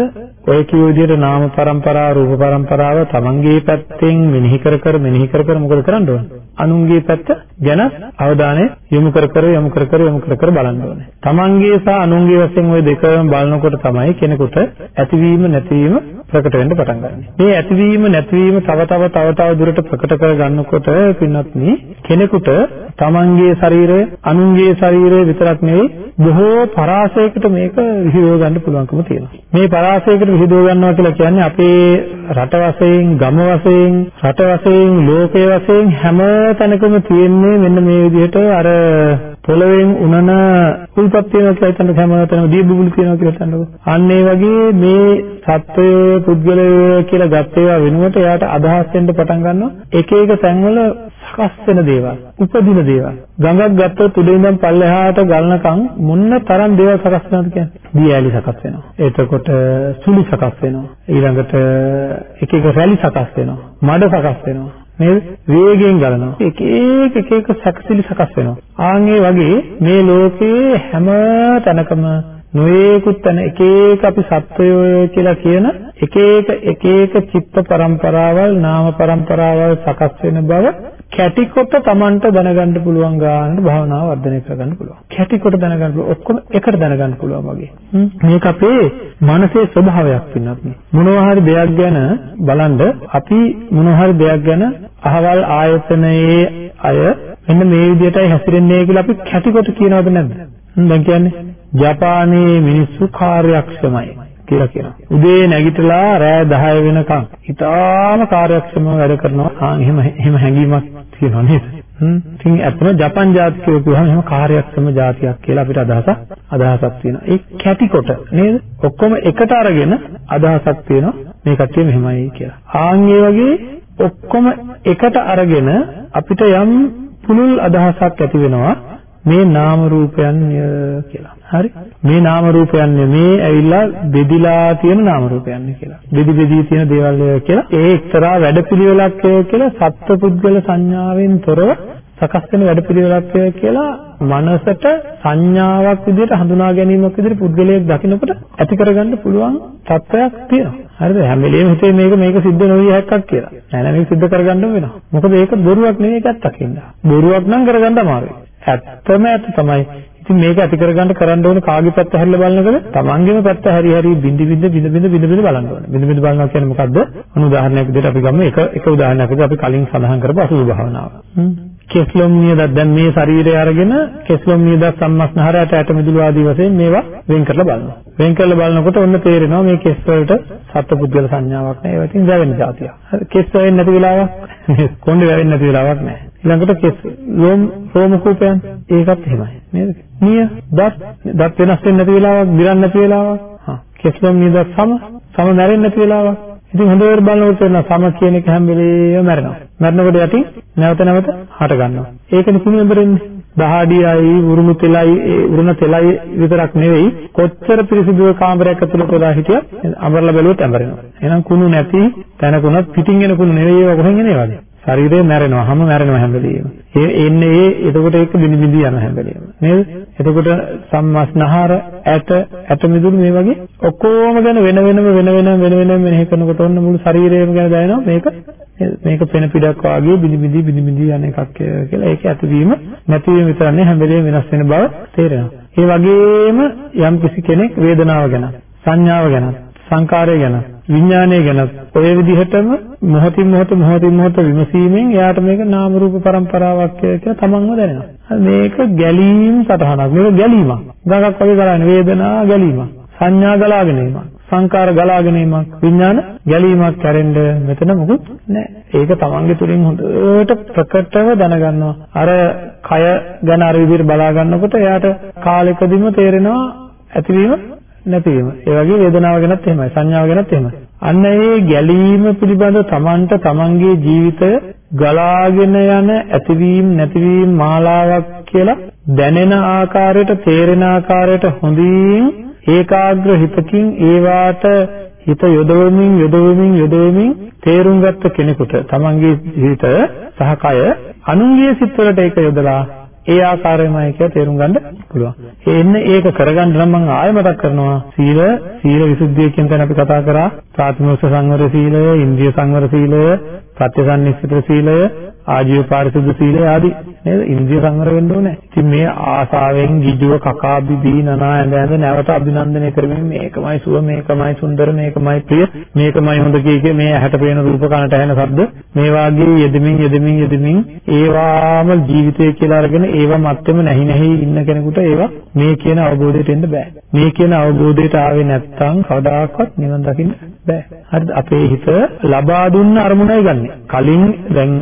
ඔය කියන විදිහට නාම પરම්පරාව රූප પરම්පරාව තමන්ගේ පැත්තෙන් මෙනෙහි කර කර මෙනෙහි කර කර මොකද කරන්න ඕන? අනුන්ගේ පැත්ත ගැන අවධානය යොමු කර කර යොමු කර කර යොමු කර කර බලන්න ඕනේ. තමන්ගේ සහ අනුන්ගේ වශයෙන් ওই දෙකම බලනකොට තමයි කෙනෙකුට ඇතිවීම නැතිවීම ප්‍රකට වෙන්න පටන් ගන්න. මේ ඇතිවීම නැතිවීම තව තව තව තව දුරට ප්‍රකට කර ගන්නකොට පින්වත්නි කෙනෙකුට තමන්ගේ ශරීරය අනුන්ගේ ශරීරය විතරක් නෙවෙයි බොහෝ පරාසයකට මේක විහිදුව ගන්න පුළුවන්කම තියෙනවා. මේ පරාසයකට විහිදුව ගන්නවා කියලා කියන්නේ අපේ රට වශයෙන්, ගම වශයෙන්, රට වශයෙන්, ලෝකයේ වශයෙන් හැම තැනකම තියෙන්නේ මෙන්න මේ විදිහට අර පොළවෙන් උනන උල්පත් තියෙනවා කියලා හිතන්න හැමතැනම දී බුබුලු තියෙනවා කියලා හිතන්නකො. අන්න ඒ වගේ මේ සත්වය පුද්ගලය කියලා ගත් ඒවා වෙනුවට එයාට අදහස් වෙන්න පටන් ගන්නවා. එක එක තැන්වල සකස් වෙන දේවල්, උපදින දේවල්. ගඟක් ගත්තොත් උඩින් ඉඳන් පල්ලෙහාට ගලනකම් මොන්න තරම් දේවල් සකස් වෙනවද කියන්නේ? දී ඇලි සකස් වෙනවා. එතකොට සුළි සකස් වෙනවා. ඊළඟට එක එක රැලි සකස් වෙනවා. මඩ සකස් වෙනවා. නේද? වේගයෙන් ගලනවා. එක එක එක එක සැකසිලි සකස් වෙනවා. ආන් වගේ මේ ලෝකයේ හැම තැනකම නොයේකුත් තැන එක එක අපි සත්වයෝ කියලා කියන එක එක එක එක චිත්ත පරම්පරාවල් නාම පරම්පරාවල් සකස් වෙන බව කැටි කොට Tamanට දැනගන්න පුළුවන් ගානට භාවනාව වර්ධනය කරගන්න පුළුවන්. කැටි කොට දැනගන්න පුළුවන් ඔක්කොම එකට දැනගන්න පුළුවන් වගේ. මේක අපේ මනසේ ස්වභාවයක් වෙනත් මොනවා හරි දෙයක් ගැන බලන්න අපි මොනවා හරි දෙයක් ගැන අහවල් ආයතනයේ අය මෙන්න මේ විදිහටයි හැසිරෙන්නේ කියලා අපි කැටි කොට කියනවද නැද්ද? දැන් කියන්නේ ජපානයේ මිනිස්සු කාර්යක්ෂමයි. කියලා කියනවා. උදේ නැගිටලා රෑ 10 වෙනකන් ඉතාලම කාර්යක්ෂමව වැඩ කරනවා. ආ එහෙම එහෙම හැඟීමක් තියෙනවා නේද? හ්ම්. ඉතින් අතන ජපන් ජාතිකයෝ කියවම එහෙම කාර්යක්ෂම ජාතියක් කියලා අපිට අදහසක් අදහසක් තියෙනවා. ඒ කැටි කොට නේද? ඔක්කොම එකට අරගෙන අදහසක් තියෙනවා. මේ කට්ටිය මෙහෙමයි කියලා. ආන් ඒ වගේ ඔක්කොම එකට අරගෙන අපිට යම් පුළුල් අදහසක් ඇති වෙනවා මේ නාම රූපයන් කියලා. හරි. මේ නාම රූපයන් මේ ඇවිල්ලා බෙදිලා තියෙන නාම රූපයන් කියලා. බෙදි බෙදී තියෙන දේවල් කියලා. ඒ එක්තරා වැඩපිළිවෙලක් කියලා සත්පුද්ගල සංඥාවෙන් තොරව සකස් වෙන වැඩපිළිවෙලක් කියලා මනසට සංඥාවක් විදිහට හඳුනා ගැනීමක් විදිහට පුද්ගලයෙක් දකිනකොට ඇති කරගන්න පුළුවන් තත්ත්වයක් තියෙනවා. හරිද? හැම වෙලේම හිතේ මේක මේක සිද්ධ නොවිය හැක්කක් කියලා. නෑ නෑ මේක සිද්ධ කරගන්න වෙනවා. මොකද ඒක බොරුවක් නෙවෙයි ඒකත් අකින්න. බොරුවක් නම් කරගන්න අමාරුයි. ඇත්තම ඇත්ත තමයි. ඉතින් මේක ඇති කරගන්න කරන්න ඕන කාගේ පැත්ත හැරිලා බලනකොට තමන්ගේම පැත්ත හැරි හැරි බින්දි බින්ද බින්ද බින්ද බින්ද බින්ද බලන්න ඕනේ. බින්ද බින්ද බලනවා කියන්නේ මොකද්ද? අනු උදාහරණයක් විදිහට අපි ගමු එක එක උදාහරණයක් විදිහට අපි කලින් සඳහන් කරපු අසුභ භාවනාව. කෙස්ලොම් නියදක් දැන් මේ ශරීරය අරගෙන කෙස්ලොම් නියදක් සම්මස්නහරයට ඇට මිදුළු ආදී වශයෙන් මේවා වෙන් කරලා බලනවා. වෙන් කරලා බලනකොට ඔන්න තේරෙනවා මේ කෙස් වලට සත්පුද්ගල සංඥාවක් නැහැ. ඒවා ඉතින් දැවෙන જાතියක්. හරි කෙස් වෙන්නේ නැති වෙලාවක් කොණ්ඩේ වැවෙන්නේ නැති වෙලාවක් නැහැ. ඊළඟට කෙස් රෝම රෝම කූපයන් ඒකත් එහෙමයි නේද? නිය දත් දත් වෙනස් වෙන්නේ නැති වෙලාවක්, දිරන්නේ නැති වෙලාවක්. හා කෙස්ලොම් නියදක් සම සම මැරෙන්නේ නැති වෙලාවක්. ඉතින් හොඳට බලනකොට තේරෙනවා සම කියන එක හැම වෙලේම මැරෙනවා. මැරෙනකොට යටින් නැවත නැවත හට ගන්නවා. ඒකනේ කුණුඹරෙන්නේ. දහඩියයි උරුමු තෙලයි ඒ උරුණ තෙලයි විතරක් නෙවෙයි කොච්චර පිරිසිදු කාමරයක් ඇතුළත වෙලා හිටියත් අඹරලා බැලුවොත් ඇඹරෙනවා. එහෙනම් කුණු නැති තැනකුණත් පිටින් එන කුණු නෙවෙයි ඒවා කොහෙන් එන්නේ වගේ. ශරීරය මැරෙනවා හැම මැරෙනවා හැම වෙලෙම. ඒ එන්නේ ඒ එතකොට ඒක බිනි බිනි යන හැම වෙලෙම. නේද? එතකොට සම්මස්නහර ඇට ඇට මිදුළු මේ වගේ ඔක්කොම ගැන වෙන වෙනම වෙන වෙනම වෙන වෙනම මෙනෙහි කරනකොට ඔන්න මුළු ශරීරයම ගැන දැනෙනවා මේක මේක පෙන පිටක් වාගේ බිනි බිනි බිනි බිනි යන එකක් කියලා ඒක ඇතිවීම නැතිවීම විතරනේ හැම වෙලෙම වෙනස් වෙන බව තේරෙනවා. ඒ වගේම යම් කිසි කෙනෙක් වේදනාව ගැන සංඥාව ගැන සංකාරය ගැන විඥානය ගැන ඔය විදිහටම මොහොතින් මොහොත මොහොතින් මොහොත විමසීමෙන් එයාට මේක නාම රූප પરම්පරාවක් කියලා තමන්ම දැනෙනවා. මේක ගැලීම් සටහනක්. මේක ගැලීමක්. ගඟක් වගේ ගලන වේදනා ගැලීමක්. සංඥා ගලාගෙන ඒමක්. සංකාර ගලාගෙන ඒමක්. විඥාන ගැලීමක් කරෙන්න මෙතන මොකුත් නැහැ. ඒක තමන්ගේ තුලින් හොඳට ප්‍රකටව දැනගන්නවා. අර කය ගැන අර විදිහට බලා ගන්නකොට එයාට කාලෙකදීම තේරෙනවා ඇතිවීම නැතිවීම. ඒ වගේ වේදනාව ගැනත් එහෙමයි. සංඥාව ගැනත් එහෙමයි. අන්න ඒ ගැලීම පිළිබඳ තමන්ට තමන්ගේ ජීවිතය ගලාගෙන යන ඇතිවීම නැතිවීම මාලාවක් කියලා දැනෙන ආකාරයට තේරෙන ආකාරයට හොඳින් ඒකාග්‍ර හිතකින් ඒවාට හිත යොදවමින් යොදවමින් යොදවමින් තේරුම් ගත්ත කෙනෙකුට තමන්ගේ හිත සහ කය අනුන්ගේ සිත්වලට ඒක යොදලා ඒ ආකාරයමයි කියලා තේරුම් ගන්න පුළුවන්. ඒ එන්නේ ඒක කරගන්න නම් මම ආයෙ මතක් කරනවා සීල සීල විසුද්ධිය කියන තැන අපි කතා කරා ප්‍රාථමික සංවර සීලය, ඉන්ද්‍රිය සංවර සීලය, ප්‍රත්‍යසන්නිස්සිත සීලය, ආජීව පාරිශුද්ධ සීලය ආදී නේද? ඉන්ද්‍රිය සංවර වෙන්න ඕනේ. ඉතින් මේ ආසාවෙන් ගිජුව කකා බිබී නනා ඇඳ ඇඳ නැවත අභිනන්දනය කරමින් මේකමයි සුව මේකමයි සුන්දර මේකමයි ප්‍රිය මේකමයි හොඳ කිය මේ ඇහැට පේන රූප කනට ඇහෙන ශබ්ද මේ වාගේ යෙදමින් යෙදමින් යෙදමින් ඒවාම ජීවිතය කියලා අරගෙන ඒවා මැත්තේම නැහි නැහි ඉන්න කෙනෙකුට ඒවා මේ කියන අවබෝධයට එන්න බෑ. මේ කියන අවබෝධයට ආවේ නැත්නම් කවදාකවත් නිවන් දකින්න බෑ. හරිද? අපේ හිත ලබා දුන්න අරමුණයි ගන්නෙ. කලින් දැන්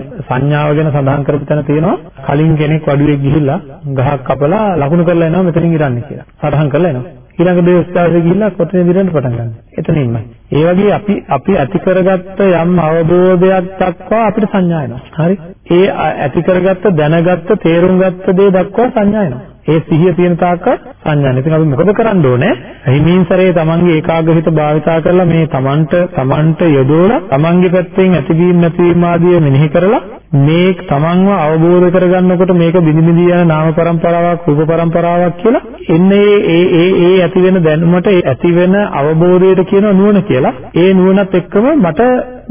සංඥාව ගැන සඳහන් කරපු තැන තියෙනවා කලින් කෙනෙක් වඩුවෙක් ගිහිල්ලා ගහක් කපලා ලකුණු කරලා එනවා මෙතනින් ඉරන්නේ කියලා. සටහන් කරලා එනවා. ඊළඟ දේවස්ථාවේ ගිහිල්ලා කොතනින්ද ඉරන්න පටන් ගන්න. එතන ඉන්නයි. ඒ වගේ අපි අපි ඇති කරගත්ත යම් අවබෝධයක් දක්වා අපිට සංඥා එනවා. හරි? ඒ ඇති කරගත්ත දැනගත්ත තේරුම් ගත්ත දේ දක්වා සංඥා එනවා. ඒ සිහිය තියෙන තාක්කත් සංඥාන. ඉතින් අපි මොකද කරන්න ඕනේ? හිමින්සරේ තමන්ගේ ඒකාග්‍රහිත භාවිතා කරලා මේ තමන්ට තමන්ට යොදවලා තමන්ගේ පැත්තෙන් ඇතිවීම නැතිවීම ආදිය මෙනෙහි කරලා මේ තමන්ව අවබෝධ කරගන්නකොට මේක බිනිබිනි යන නාම પરම්පරාවක් රූප પરම්පරාවක් කියලා එන්නේ ඒ ඒ ඒ ඇති වෙන දැනුමට ඒ ඇති වෙන අවබෝධයට කියන නුවණ කියලා ඒ නුවණත් එක්කම මට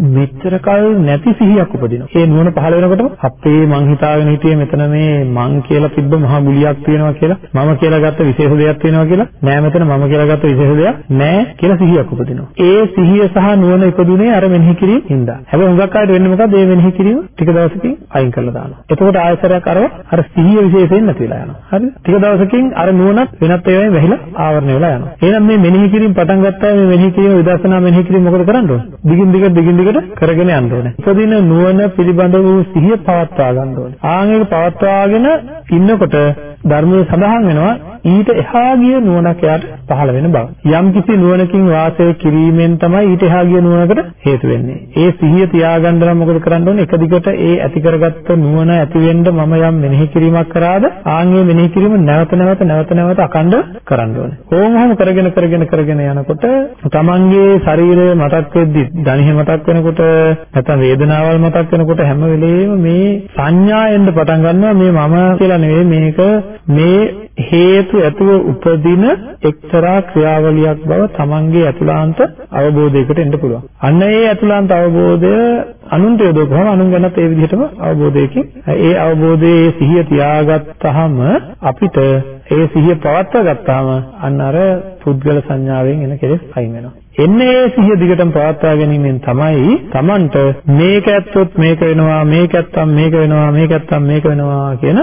මෙච්චර කල් නැති සිහියක් උපදිනවා ඒ නුවණ පහළ වෙනකොට අපේ මං හිතාගෙන හිටියේ මෙතන මේ මං කියලා තිබ්බ මහ මුලියක් තියෙනවා කියලා මම කියලා ගත්ත විශේෂ දෙයක් තියෙනවා කියලා නෑ මෙතන මම කියලා ගත්ත විශේෂ දෙයක් නෑ කියලා සිහියක් උපදිනවා. ඒ සිහිය සහ නුවණ ඉපදුනේ අර මෙනෙහි කිරීම හින්දා. හැබැයි හුඟක් අයට වෙන්නේ මොකද? මේ මෙනෙහි කිරීම ටික දවසකින් අයින් කරලා දානවා. එතකොට ආයතරයක් අරව අර සිහිය විශේෂයෙන් නැති වෙලා යනවා. හරිද? ටික දවසකින් අර නුවණත් වෙනත් ඒවායින් වැහිලා ආවරණය වෙලා යනවා. එහෙනම් මේ මෙනෙහි කිරීම පටන් ගත්තා මේ මෙනෙහි කිරීම විදර්ශනා මෙනෙහි කිරීම මොකද කරන්න ඕනේ? දිගින් දිගට දිගින් දිගට කරගෙන යන්න ඕනේ. උපදින නුවණ පිළිබඳ වූ සිහිය පවත්වා ගන්න ඕනේ. ආන් ඒක පවත්වාගෙන ඉන්නකොට ධර්මයේ සඳහන් වෙනවා ඊට එහා ගිය නුවණක් එයාට පහළ වෙන බව. යම් කිසි නුවණකින් වාසය කිරීමෙන් තමයි ඊට එහා ගිය නුවණකට හේතු වෙන්නේ. ඒ සිහිය තියාගන්න නම් මොකද කරන්න ඕනේ? එක දිගට ඒ ඇති කරගත්ත නුවණ ඇති වෙන්න මම යම් මෙනෙහි කිරීමක් කරාද ආන්ගේ මෙනෙහි කිරීම නැවත නැවත නැවත නැවත අකණ්ඩ කරන්න ඕනේ. කොහොම කරගෙන කරගෙන කරගෙන යනකොට තමන්ගේ ශරීරය මතක් වෙද්දි ධනිය මතක් වෙනකොට නැත්නම් වේදනාවල් මතක් වෙනකොට හැම වෙලෙම මේ සංඥා එන්න පටන් ගන්නවා මේ මම කියලා නෙවෙයි මේක මේ හේතු ඇතුව උපදින එක්තරා ක්‍රියාවලියක් බව තමන්ගේ අතුලාන්ත අවබෝධයකට එන්න පුළුවන්. අන්න ඒ අතුලාන්ත අවබෝධය අනුන්ට යොදවපුවම අනුන් ගැනත් ඒ විදිහටම අවබෝධයකින් ඒ අවබෝධයේ ඒ සිහිය තියාගත්තාම අපිට ඒ සිහිය පවත්වා ගත්තාම අන්න අර පුද්ගල සංඥාවෙන් එන කෙලෙස් අයින් වෙනවා. එන්නේ ඒ සිහිය දිගටම පවත්වා ගැනීමෙන් තමයි Tamanට මේක ඇත්තොත් මේක වෙනවා මේක ඇත්තම් මේක වෙනවා මේක ඇත්තම් මේක වෙනවා කියන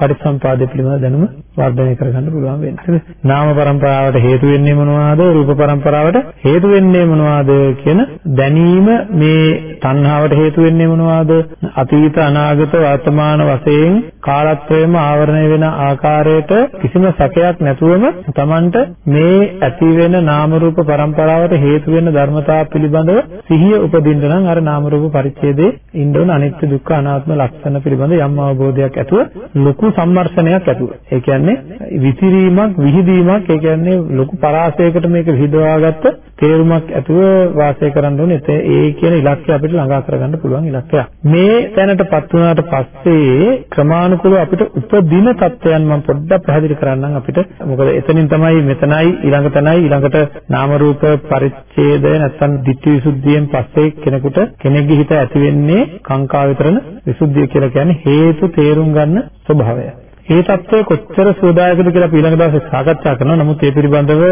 පටිසම්පාදයේ පිළිබඳ දැනුම වර්ධනය කරගන්න පුළුවන් වෙනවා. හරිද? නාම પરම්පරාවට හේතු වෙන්නේ මොනවාද? රූප પરම්පරාවට හේතු වෙන්නේ මොනවාද කියන දැනීම මේ තණ්හාවට හේතු වෙන්නේ මොනවාද? අතීත අනාගත වර්තමාන වශයෙන් කාලත්වයේම ආවරණය වෙන ආකාරයට කිසිම සැකයක් නැතුවම Tamanට මේ ඇති වෙන නාම රූප પરම්පරාවට හේතු වෙන ධර්මතා පිළිබඳව සිහිය උපදින්න නම් අර නාම රූප පරිච්ඡේදයේ ඉන්න ඕන අනිත්‍ය දුක්ඛ අනාත්ම ලක්ෂණ පිළිබඳ යම් අවබෝධයක් ඇතුව ලොකු සම්මර්ෂණයක් ඇතුව. ඒ කියන්නේ විසිරීමක් විහිදීමක් ඒ කියන්නේ ලොකු පරාසයකට මේක විහිදවාගත්ත තේරුමක් ඇතුව වාසය කරන්න ඕනේ. ඒ කියන ඉලක්කය අපිට ළඟා කරගන්න පුළුවන් ඉලක්කයක්. මේ තැනටපත් වුණාට පස්සේ ක්‍රමානුකූලව අපිට උපදින தත්වයන් මම පොඩ්ඩක් පැහැදිලි කරන්නම් අපිට. මොකද එතනින් තමයි මෙතනයි ඊළඟ තැනයි ඊළඟට නාම රූප පරිච්ඡේදය නැත්නම් ditthi visuddhiyen පස්සේ කෙනෙකුට කෙනෙක්ගේ හිත ඇති වෙන්නේ කාංකා විතරන විසුද්ධිය කියලා කියන්නේ හේතු තේරුම් ගන්න ස්වභාවය. මේ தত্ত্বය කොච්චර සෝදායකද කියලා අපි ඊළඟ දවසේ සාකච්ඡා කරනවා. නමුත් ඒ පිළිබඳව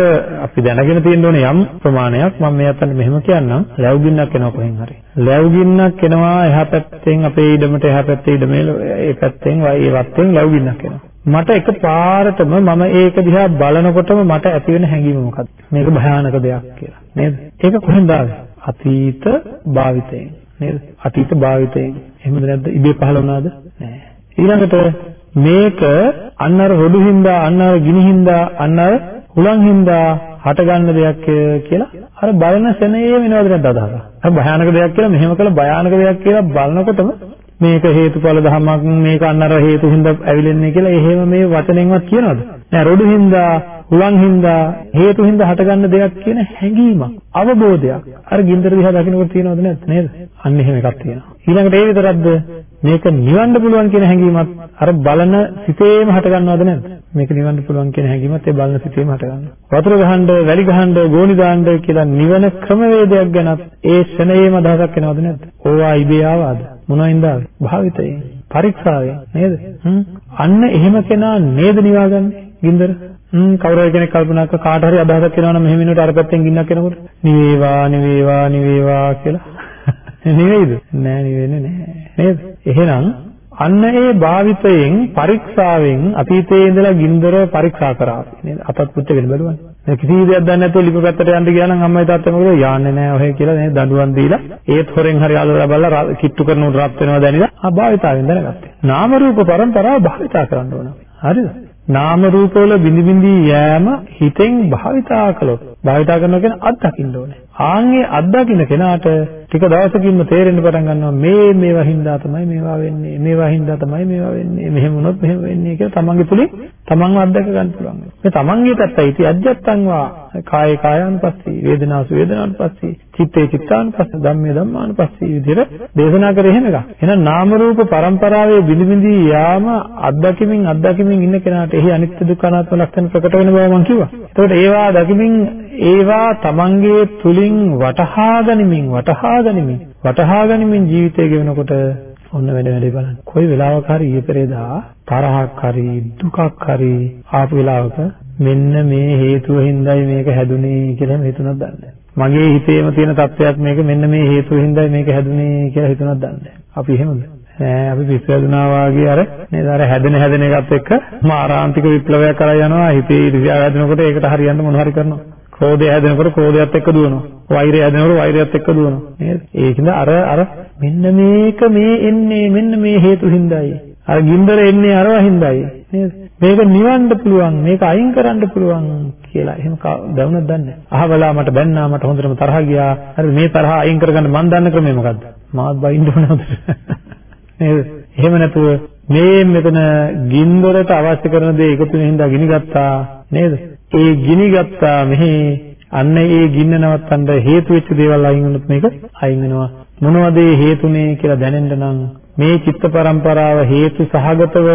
අපි දැනගෙන තියෙන්න ඕනේ යම් ප්‍රමාණයක්. මම මේ අතට මෙහෙම කියන්නම්. ලැබුගින්නක් එනවා කොහෙන් හරි. ලැබුගින්නක් එනවා එහා පැත්තෙන් අපේ ඉඩමට එහා පැත්තේ ඉඩමේ ඒ පැත්තෙන් වයි ඒ වත්තෙන් ලැබුගින්නක් එනවා. මට එක පාරටම මම ඒක දිහා බලනකොටම මට ඇති වෙන හැඟීම මොකක්ද? මේක භයානක දෙයක් කියලා. නේද? ඒක කොහෙන්ද ආවේ? අතීත භාවිතයෙන්. නේද? අතීත භාවිතයෙන්. එහෙමද නැද්ද? ඉබේ පහළ වුණාද? නෑ. ඊළඟට මේක අන්න අර රොඩු හින්දා අන්න අර ගිනි හින්දා අන්න අර හුලං හින්දා හටගන්න දෙයක් කියලා අර බලන සෙනෙයේ වෙනවද නැද්ද අදහස? අර භයානක දෙයක් කියලා මෙහෙම කළ භයානක දෙයක් කියලා බලනකොටම මේක හේතුඵල ධමයක් මේක අන්න අර හේතු හින්දා ඇවිලෙන්නේ කියලා එහෙම මේ වචනෙන්වත් කියනවද? නෑ රොඩු හින්දා හුලං හින්දා හේතු හින්දා හටගන්න දෙයක් කියන හැඟීමක් අවබෝධයක් අර ගින්දර දිහා දකින්නකොට තියෙනවද නැද්ද නේද? අන්න එහෙම එකක් තියෙනවා. ඊළඟට ඒ විතරක්ද මේක නිවන්න පුළුවන් කියන හැඟීමත් අර බලන සිතේම හට ගන්නවද නැද්ද? මේක නිවන්න පුළුවන් කියන හැඟීමත් ඒ බලන සිතේම හට ගන්නවා. වතුර ගහන්න, වැලි ගහන්න, ගෝණි දාන්න කියලා නිවන ක්‍රමවේදයක් ගැනත් ඒ ශ්‍රණයේම අදහසක් එනවද නැද්ද? ඕවා ඉබේ ආවාද? මොනවින්ද ආවේ? භාවිතයෙන්, පරීක්ෂාවෙන් නේද? අන්න එහෙම කෙනා නේද නිවාගන්නේ? ගින්දර හ්ම් කවුරු හරි කෙනෙක් කල්පනා කර කාට හරි අදහසක් එනවා නම් මෙහෙම වෙනකොට අර පැත්තෙන් ගින්නක් එනකොට නිවේවා නිවේවා නිවේවා කියලා නෙවෙයිද? නෑ නෙවෙන්නේ නෑ. නේද? එහෙනම් අන්න ඒ භාවිතයෙන් පරීක්ෂාවෙන් අතීතයේ ඉඳලා ගින්දර පරීක්ෂා කරා නේද? අපත් පුච්චගෙන බලුවානේ. දැන් කිසි දෙයක් දන්නේ නැතුව ලිපි පැත්තට යන්න ගියා නම් අම්මයි තාත්තයි මොකද යන්නේ නැහැ ඔහෙ කියලා නේද දඬුවම් දීලා ඒත් හොරෙන් හරි අල්ලලා බලලා කිට්ටු කරන උන් රත් වෙනවා දැනিলা ආ භාවිතාවෙන් දැනගත්තා. නාම රූප පරම්පරාව භාවිතා කරන්න ඕන. හරිද? නාම රූපවල බිනි බිනි යෑම හිතෙන් භාවිතා කළොත් භාවිතා කරනවා කියන්නේ අත්දකින්න ඕනේ. ආන්ගේ අත්දකින්න කෙනාට ටික දවසකින්ම තේරෙන්න පටන් ගන්නවා මේ මේවා හින්දා තමයි මේවා වෙන්නේ. මේවා හින්දා තමයි මේවා වෙන්නේ. මෙහෙම වුණොත් මෙහෙම වෙන්නේ කියලා තමන්ගේ තුලින් තමන්ව අත්දක ගන්න පුළුවන්. මේ තමන්ගේ පැත්තයි ඉති අජ්ජත්තන්වා කායේ කායානුපස්සී වේදනාසු වේදනානුපස්සී චිත්තේ චිත්තානුපස්සී ධම්මේ ධම්මානුපස්සී විදිහට දේශනා කරේ එහෙම එකක්. එහෙනම් නාම රූප පරම්පරාවේ බිඳිබිඳි යාම අත්දැකීමින් අත්දැකීමින් ඉන්න කෙනාට එහි අනිත්‍ය දුක්ඛ අනාත්ම ලක්ෂණ ප්‍රකට වෙන බව මම කිව්වා. එතකොට ඒවා දකිමින් ඒවා තමන්ගේ තුලින් වටහා ගනිමින් වටහා ගනිමින් වටහා ගනිමින් ජීවිතය ගෙවනකොට ඔන්න වැඩ වැඩේ බලන්න. කොයි වෙලාවක හරි ඊයේ පෙරේදා තරහක් හරි දුකක් හරි ආපු වෙලාවක මෙන්න මේ හේතුව හින්දායි මේක හැදුනේ කියලා හිතුණක් දන්නේ මගේ හිතේම තියෙන තත්ත්වයක් මේක මෙන්න මේ හේතුව හින්දායි මේක හැදුනේ කියලා හිතුණක් දන්නේ අපි එහෙමද? නෑ අපි පිස්සුදුනා වාගේ අර නේද? අර හැදෙන හැදෙන එකත් එක්ක මාරාන්තික විප්ලවයක් කරා යනවා. හිතේ ඉරිසියාව හැදෙනකොට ඒකට හරියන්න මොන හරි කරනවා. ක්‍රෝධය හැදෙනකොට ක්‍රෝධයත් එක්ක දුවනවා වෛරය හැදෙනකොට වෛරයත් එක්ක දුවනවා නේද ඒකින්ද අර අර මෙන්න මේක මේ එන්නේ මෙන්න මේ හේතු හින්දායි අර ගින්දර එන්නේ අරවා හින්දායි නේද? මේක නිවන්න පුළුවන්, මේක අයින් කරන්න පුළුවන් කියලා එහෙම දැනුණාද දන්නේ අහවලා මට බැන්නා මට හොඳටම තරහ ගියා. හරි මේ තරහ අයින් කරගන්න මම දන්න ක්‍රමය මොකද්ද? මාත් බයින්න ඕන හොඳට. නේද? එහෙම නැතුව මේ මෙතන ගින්දරට අවශ්‍ය කරන දේ එකතු වෙන හින්දා ගිනි ගත්තා නේද? ඒ ගිනි ගත්තා මෙහි අන්න ඒ ගින්න නවත්තන්න හේතු වෙච්ච දේවල් අයින් වුණොත් මේක අයින් වෙනවා. මොනවද ඒ හේතුනේ කියලා දැනෙන්න නම් මේ චිත්ත පරම්පරාව හේතු සහගතව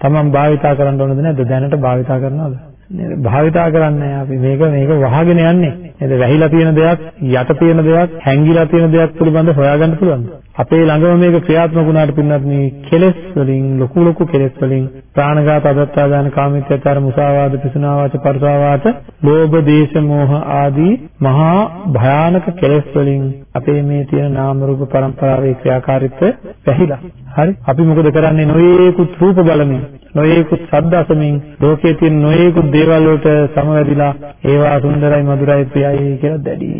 තමන් භාවිතා කරන්න ඕනද නැද්ද? දැනට භාවිතා කරනවද? නේද? භාවිතා කරන්නේ අපි මේක මේක වහගෙන යන්නේ. නේද? වැහිලා තියෙන දෙයක්, යට තියෙන දෙයක්, හැංගිලා තියෙන දෙයක් පිළිබඳව හොයාගන්න පුළුවන්ද? අපේ ළඟම මේක ක්‍රියාත්මක වුණාට පින්නත් මේ කෙලෙස් වලින් ලොකු ලොකු කෙලෙස් වලින් ප්‍රාණඝාත අදත්තාදාන කාමීත්‍යචාර මුසාවාද පිසුනාවාච පරසාවාච ලෝභ දේශ මොහ ආදී මහා භයානක කෙලෙස් වලින් අපේ මේ තියෙන නාම රූප පරම්පරාවේ ක්‍රියාකාරීත්වය වැහිලා හරි අපි මොකද කරන්නේ නොයේකුත් රූප බලමින් නොයේකුත් ශබ්ද අසමින් ලෝකයේ තියෙන නොයේකුත් දේවල් වලට සමවැදිලා ඒවා සුන්දරයි මధుරයි ප්‍රියයි කියලා දැඩි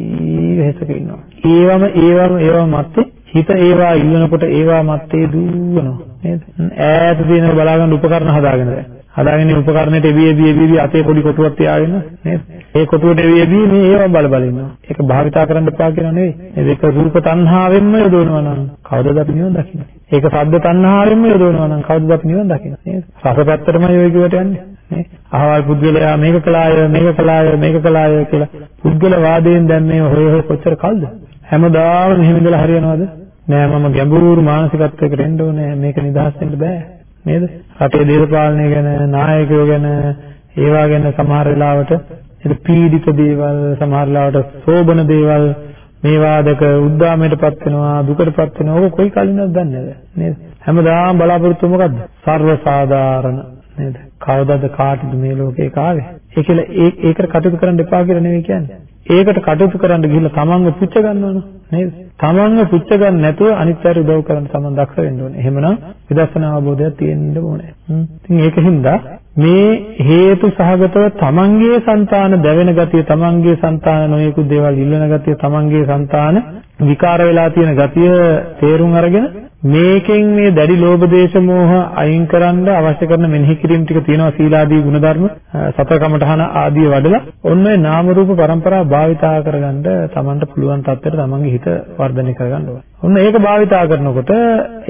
වෙහෙසක ඉන්නවා. ඒවම ඒවම ඒවම මැත්තේ හිත ඒවා ඉල්ලනකොට ඒවා මැත්තේ දුවනවා නේද? ඈත තියෙන බලාගන්න උපකරණ හදාගෙන දැන්. හදාගෙන උපකරණයට එවි එවි එවි අතේ පොඩි කොටුවක් තියාගෙන නේද? ඒ කොටුවට එවි එවි මේ ඒවා බල බල ඉන්නවා. ඒක භාවිතා කරන්න එපා කියනවා නෙවෙයි. ඒක රූප තණ්හාවෙන්ම යොදවනවා නම් කවදද අපි නිවන් දකින්නේ? ඒක ශබ්ද තණ්හාවෙන්ම යොදවනවා නම් කවදද අපි නිවන් දකින්නේ? නේද? රසපැත්තටමයි ඔය කිව්වට යන්නේ. නේ? අහවල් පුද්ගලයා මේක කළාය, මේක කළාය, මේක කළාය කියලා පුද්ගල වාදයෙන් දැන් මේ හොය හොය කොච්චර කල්ද? හැමදාම මෙහෙම ඉඳලා හරියනවද? නෑ මම ගැඹුරු මානසිකත්වයකට එන්න ඕනේ. මේක නිදහස් වෙන්න බෑ. නේද? රටේ දේශපාලනය ගැන, නායකයෝ ගැන, ඒවා ගැන සමහර වෙලාවට ඒක පීඩිත දේවල්, සමහර වෙලාවට සෝබන දේවල් මේවා දෙක උද්දාමයටපත් වෙනවා, දුකටපත් වෙනවා. ඔක කොයි කලින්ද දන්නේ නේද? හැමදාම බලාපොරොත්තු මොකද්ද? සර්ව සාධාරණ නේද? කවදාද කාටද මේ ලෝකේ කාවේ? ඒ කියලා ඒ ඒකට කටයුතු කරන්න එපා කියලා නෙවෙයි කියන්නේ. ඒකට කටයුතු කරන්න ගිහිල්ලා තමන්ව පුච්ච ගන්නවනේ නේද? තමන්ව පුච්ච ගන්න නැතුව අනිත් අයට උදව් කරන්න තමන් දක්ෂ වෙන්න ඕනේ. එහෙමනම් විදර්ශනා අවබෝධයක් තියෙන්න ඕනේ. ඉතින් ඒකින්ද මේ හේතු සහගතව තමන්ගේ సంతාන දැවෙන ගතිය තමන්ගේ సంతාන නොයෙකුත් දේවල් ඉල්ලන ගතිය තමන්ගේ సంతාන විකාර වෙලා තියෙන ගතිය තේරුම් අරගෙන මේකෙන් මේ දැඩි ලෝභ දේශ මොහ අයින් කරන්න අවශ්‍ය කරන මෙනෙහි කිරීම ටික තියෙනවා සීලාදී ගුණධර්ම සතර කමඨහන ආදී වඩලා ඔන්න ඒ නාම රූප પરම්පරාව භාවිතා කරගන්න තමන්ට පුළුවන් තත්ත්වයට තමන්ගේ හිත වර්ධනය කරගන්න ඕනේ. ඔන්න ඒක භාවිතා කරනකොට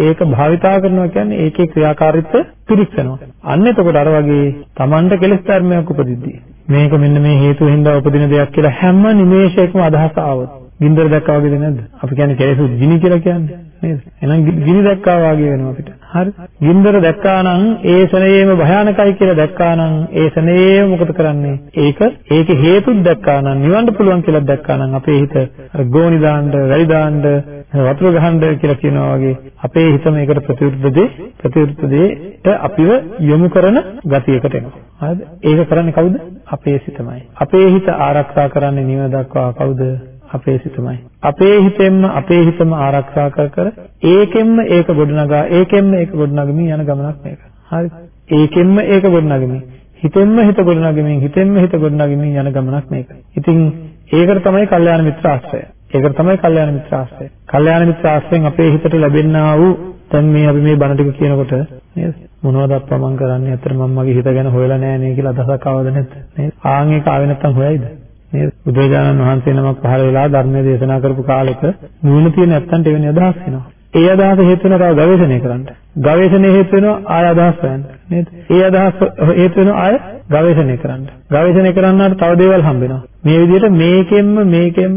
ඒක භාවිතා කරනවා කියන්නේ ඒකේ ක්‍රියාකාරීත්වය පිරික්සනවා. අන්න එතකොට අර වගේ තමන්ට කෙලෙස් ධර්මයක් උපදිද්දී මේක මෙන්න මේ හේතුව හින්දා උපදින දෙයක් කියලා හැම නිමේෂයකම අදහස ආවොත් ගින්දර දැක්කා වගේද නැද්ද? අපි කියන්නේ කෙලෙසු ගිනි කියලා කියන්නේ නේද? එහෙනම් ගිනි දැක්කා වගේ වෙනවා අපිට. හරි. ගින්දර දැක්කා නම් ඒ සනේම භයානකයි කියලා දැක්කා නම් ඒ සනේම මොකද කරන්නේ? ඒක ඒකේ හේතුත් දැක්කා නම් නිවන්න පුළුවන් කියලා දැක්කා නම් අපේ හිත ගෝණි දාන්න, වැලි දාන්න, වතුර ගහන්න කියලා කියනවා වගේ අපේ හිත මේකට ප්‍රතිවිරුද්ධ දේ ප්‍රතිවිරුද්ධ දේට අපිව යොමු කරන ගතියකට එනවා. හරිද? ඒක කරන්නේ කවුද? අපේ සිතමයි. අපේ හිත ආරක්ෂා කරන්නේ නිවන දක්වා කවුද? අපේ සිතමයි. අපේ හිතෙන්ම අපේ හිතම ආරක්ෂා කර කර ඒකෙන්ම ඒක ගොඩනගා ඒකෙන්ම ඒක ගොඩනගමින් යන ගමනක් මේක. හරි. ඒකෙන්ම ඒක ගොඩනගමින් හිතෙන්ම හිත ගොඩනගමින් හිතෙන්ම හිත ගොඩනගමින් යන ගමනක් මේක. ඉතින් ඒකට තමයි කල්යාණ මිත්‍ර ආශ්‍රය. ඒකට තමයි කල්යාණ මිත්‍ර ආශ්‍රය. කල්යාණ මිත්‍ර ආශ්‍රයෙන් අපේ හිතට ලැබෙනා වූ දැන් මේ අපි මේ බණ ටික කියනකොට නේද මොනවද අප්පා මං කරන්නේ අතර මම මගේ හිත ගැන හොයලා නැහැ නේ කියලා අදහසක් ආවද නැද්ද නේද ආන් ඒක ආවේ නැත්තම් හොයයිද නේද? බුදුරජාණන් වහන්සේ නමක් පහළ වෙලා ධර්මයේ දේශනා කරපු කාලෙක නුවණ තියෙන නැත්තන්ට එවැනි අදහස් එනවා. ඒ අදහස හේතු වෙනවා තව ගවේෂණය කරන්න. ගවේෂණය හේතු වෙනවා ආය අදහස් හොයන්න. නේද? ඒ අදහස් හේතු වෙනවා ආය ගවේෂණය කරන්න. ගවේෂණය කරන්නාට තව දේවල් හම්බ වෙනවා. මේ විදිහට මේකෙන්ම මේකෙන්ම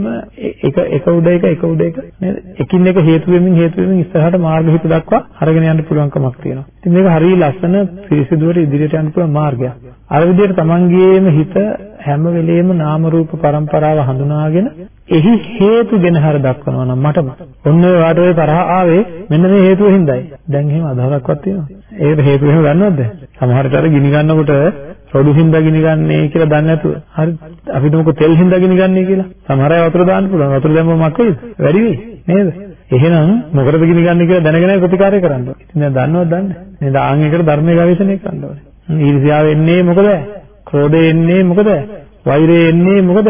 එක එක උඩ එක එක උඩ එක නේද? එකින් එක හේතු වෙමින් හේතු වෙමින් ඉස්සරහට මාර්ග හිත දක්වා අරගෙන යන්න පුළුවන්කමක් තියෙනවා. ඉතින් මේක හරිය ලස්සන පිරිසිදුවට ඉදිරියට යන්න පුළුවන් මාර්ගයක්. අර විදිහට තමන්ගේම හිත හැම වෙලෙම නාම රූප પરම්පරාව හඳුනාගෙන එහි හේතු ගැන හර දක්වනවා නම් මටම ඔන්න ඔය වාට ඔය තරහ ආවේ මෙන්න මේ හේතුව හින්දායි. දැන් එහෙම අදහසක්වත් තියෙනවා. ඒකට හේතුව එහෙම දන්නවද? සමහරට අර ගිනි ගන්නකොට රොඩු හින්දා ගිනි ගන්නේ කියලා දන්නේ නැතුව. හරි. අපි දුමුක තෙල් හින්දා ගිනි ගන්නේ කියලා. සමහර අය වතුර දාන්න පුළුවන්. වතුර දැම්මම මක් වෙයිද? වැඩි වෙයි. නේද? එහෙනම් මොකටද ගිනි ගන්න කියලා දැනගෙන ප්‍රතිකාරය කරන්න ඕනේ. ඉතින් දැන් දන්නවද දන්නේ? නේද? ආන් එකට ධර්මයේ ගවේෂණය කරන්න ඕනේ. ඊර්ෂ්‍යාව එන්නේ මොකද? ක්‍රෝධය එන්නේ මොකද? වෛරය එන්නේ මොකද?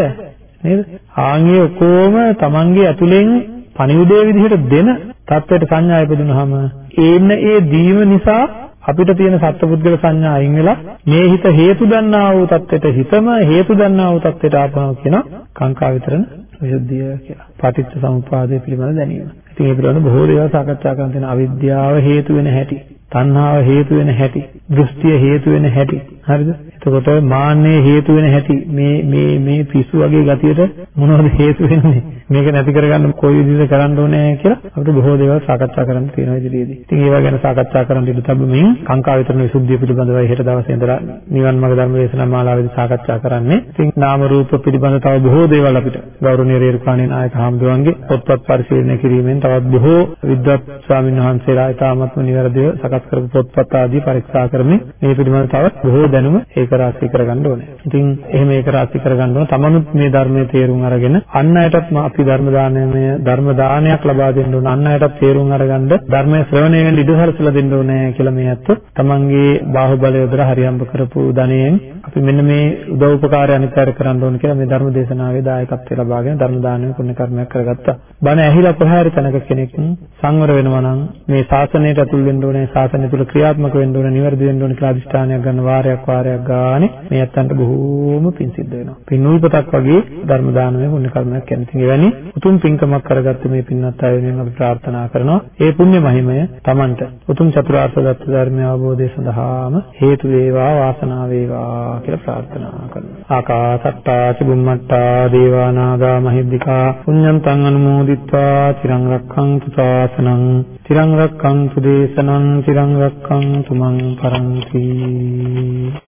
නේද? ආන්ගේ ඔක්කොම Tamange ඇතුලෙන් පණිවිඩය විදිහට දෙන தත්වයට සංඥා ඉපදුනහම ඒන්න ඒ දීම නිසා අපිට තියෙන සත්පුද්ගල සංඥා අයින් වෙලා මේ හිත හේතු දන්නා වූ தත්වෙට හිතම හේතු දන්නා වූ තත්ත්වයට ආපහු කියන කාංකා විතරන විසුද්ධිය කියලා. පටිච්ච සමුප්පාදය පිළිබඳ දැනීම. ඉතින් ඒ පිළිබඳ බොහෝ දේවල් සාකච්ඡා කරන්න තියෙන අවිද්‍යාව හේතු වෙන හැටි, තණ්හාව හේතු වෙන හැටි, දෘෂ්ටිය හේතු වෙන හැටි. හරිද? එතකොට මාන්නේ හේතු වෙන හැටි මේ මේ මේ පිස්සු වගේ ගතියට මොනවද හේතු වෙන්නේ? මේක නැති කරගන්න කොයි විදිහට කරන්න ඕනේ කියලා අපිට බොහෝ දේවල් සාකච්ඡා කරන්න තියෙනවා ඉදිරියේදී. ඉතින් ඒවා ගැන සාකච්ඡා කරන්න ඉඩ තිබුණේ කාංකා විතරන විසුද්ධිය පිළිබඳව හෙට දවසේ ඉඳලා නිවන් මාර්ග ධර්ම දේශනා මාලාවේදී සාකච්ඡා කරන්නේ. ඉතින් නාම රූප පිළිබඳ තව බොහෝ දේවල් අපිට ගෞරවනීය රේරුකාණේ නායක හාමුදුරන්ගේ පොත්පත් පරිශීලනය කිරීමෙන් තවත් බොහෝ විද්වත් ස්වාමීන් වහන්සේලා ඊටාත්ම නිවැරදිව සකස් කරපු පොත්පත් ආදී පරීක්ෂා කරමින් මේ පිළිබඳව තවත් බොහෝ දැනුම ඒක රාශී කරගන්න ඕනේ. ඉතින් එහෙම ඒක රාශී කරගන්න ඕන තමනුත් මේ ධර්මයේ තේරුම් අරගෙන අන් අයටත් අපි ධර්ම දානමය ධර්ම දානයක් ලබා දෙන්න ඕන අන් අයටත් තේරුම් අරගන්න ධර්මයේ ශ්‍රවණය වෙන්න ඉඩ සලසලා දෙන්න ඕනේ කියලා මේ අත්තු තමන්ගේ බාහුවලය යොදලා හරියම්බ කරපු ධනයෙන් අපි මෙන්න මේ උදව් උපකාරය අනිත් අයට කරන්න ඕන කියලා මේ ධර්ම දේශනාවේ දායකත්වය ලබාගෙන ධර්ම දානමය පුණ්‍ය කර්මයක් කරගත්තා. බණ ඇහිලා කොහේ හරි තැනක කෙනෙක් සංවර වෙනවා නම් මේ ශාසනයට ඇතුල් වෙන්න ඕනේ ශාසනය තුල ක්‍රියාත්මක වෙන්න ඕනේ නිවැරදි වෙන්න ඕනේ කියලා අදිෂ්ඨානයක් ගන්න වාරයක් වාරයක් ගානේ මේ අත්තන්ට බොහෝම පිං සිද්ධ වෙනවා. පින් උල්පතක් වගේ ධර්ම දානමය පුණ්‍ය කර්මයක් කියන්නේ. ඉතින් එවැනි උතුම් පින්කමක් කරගත්ත මේ පින්වත් අය වෙනුවෙන් අපි ප්‍රාර්ථනා කරනවා. ඒ පුණ්‍ය මහිමය Tamanට උතුම් චතුරාර්ය සත්‍ය ධර්මය අවබෝධය සඳහාම හේතු වේවා වාසනාව වේවා කියලා ප්‍රාර්ථනා කරනවා. ආකාසට්ටා චුම්මට්ටා දේවා නාග මහිද්దికා පුඤ්ඤන්තං අනුමෝදිත්වා චිරං රක්ඛන්තු ශාසනං චිරං රක්ඛන්තු දේශනං චිරං රක්ඛන්තු මං පරන්ති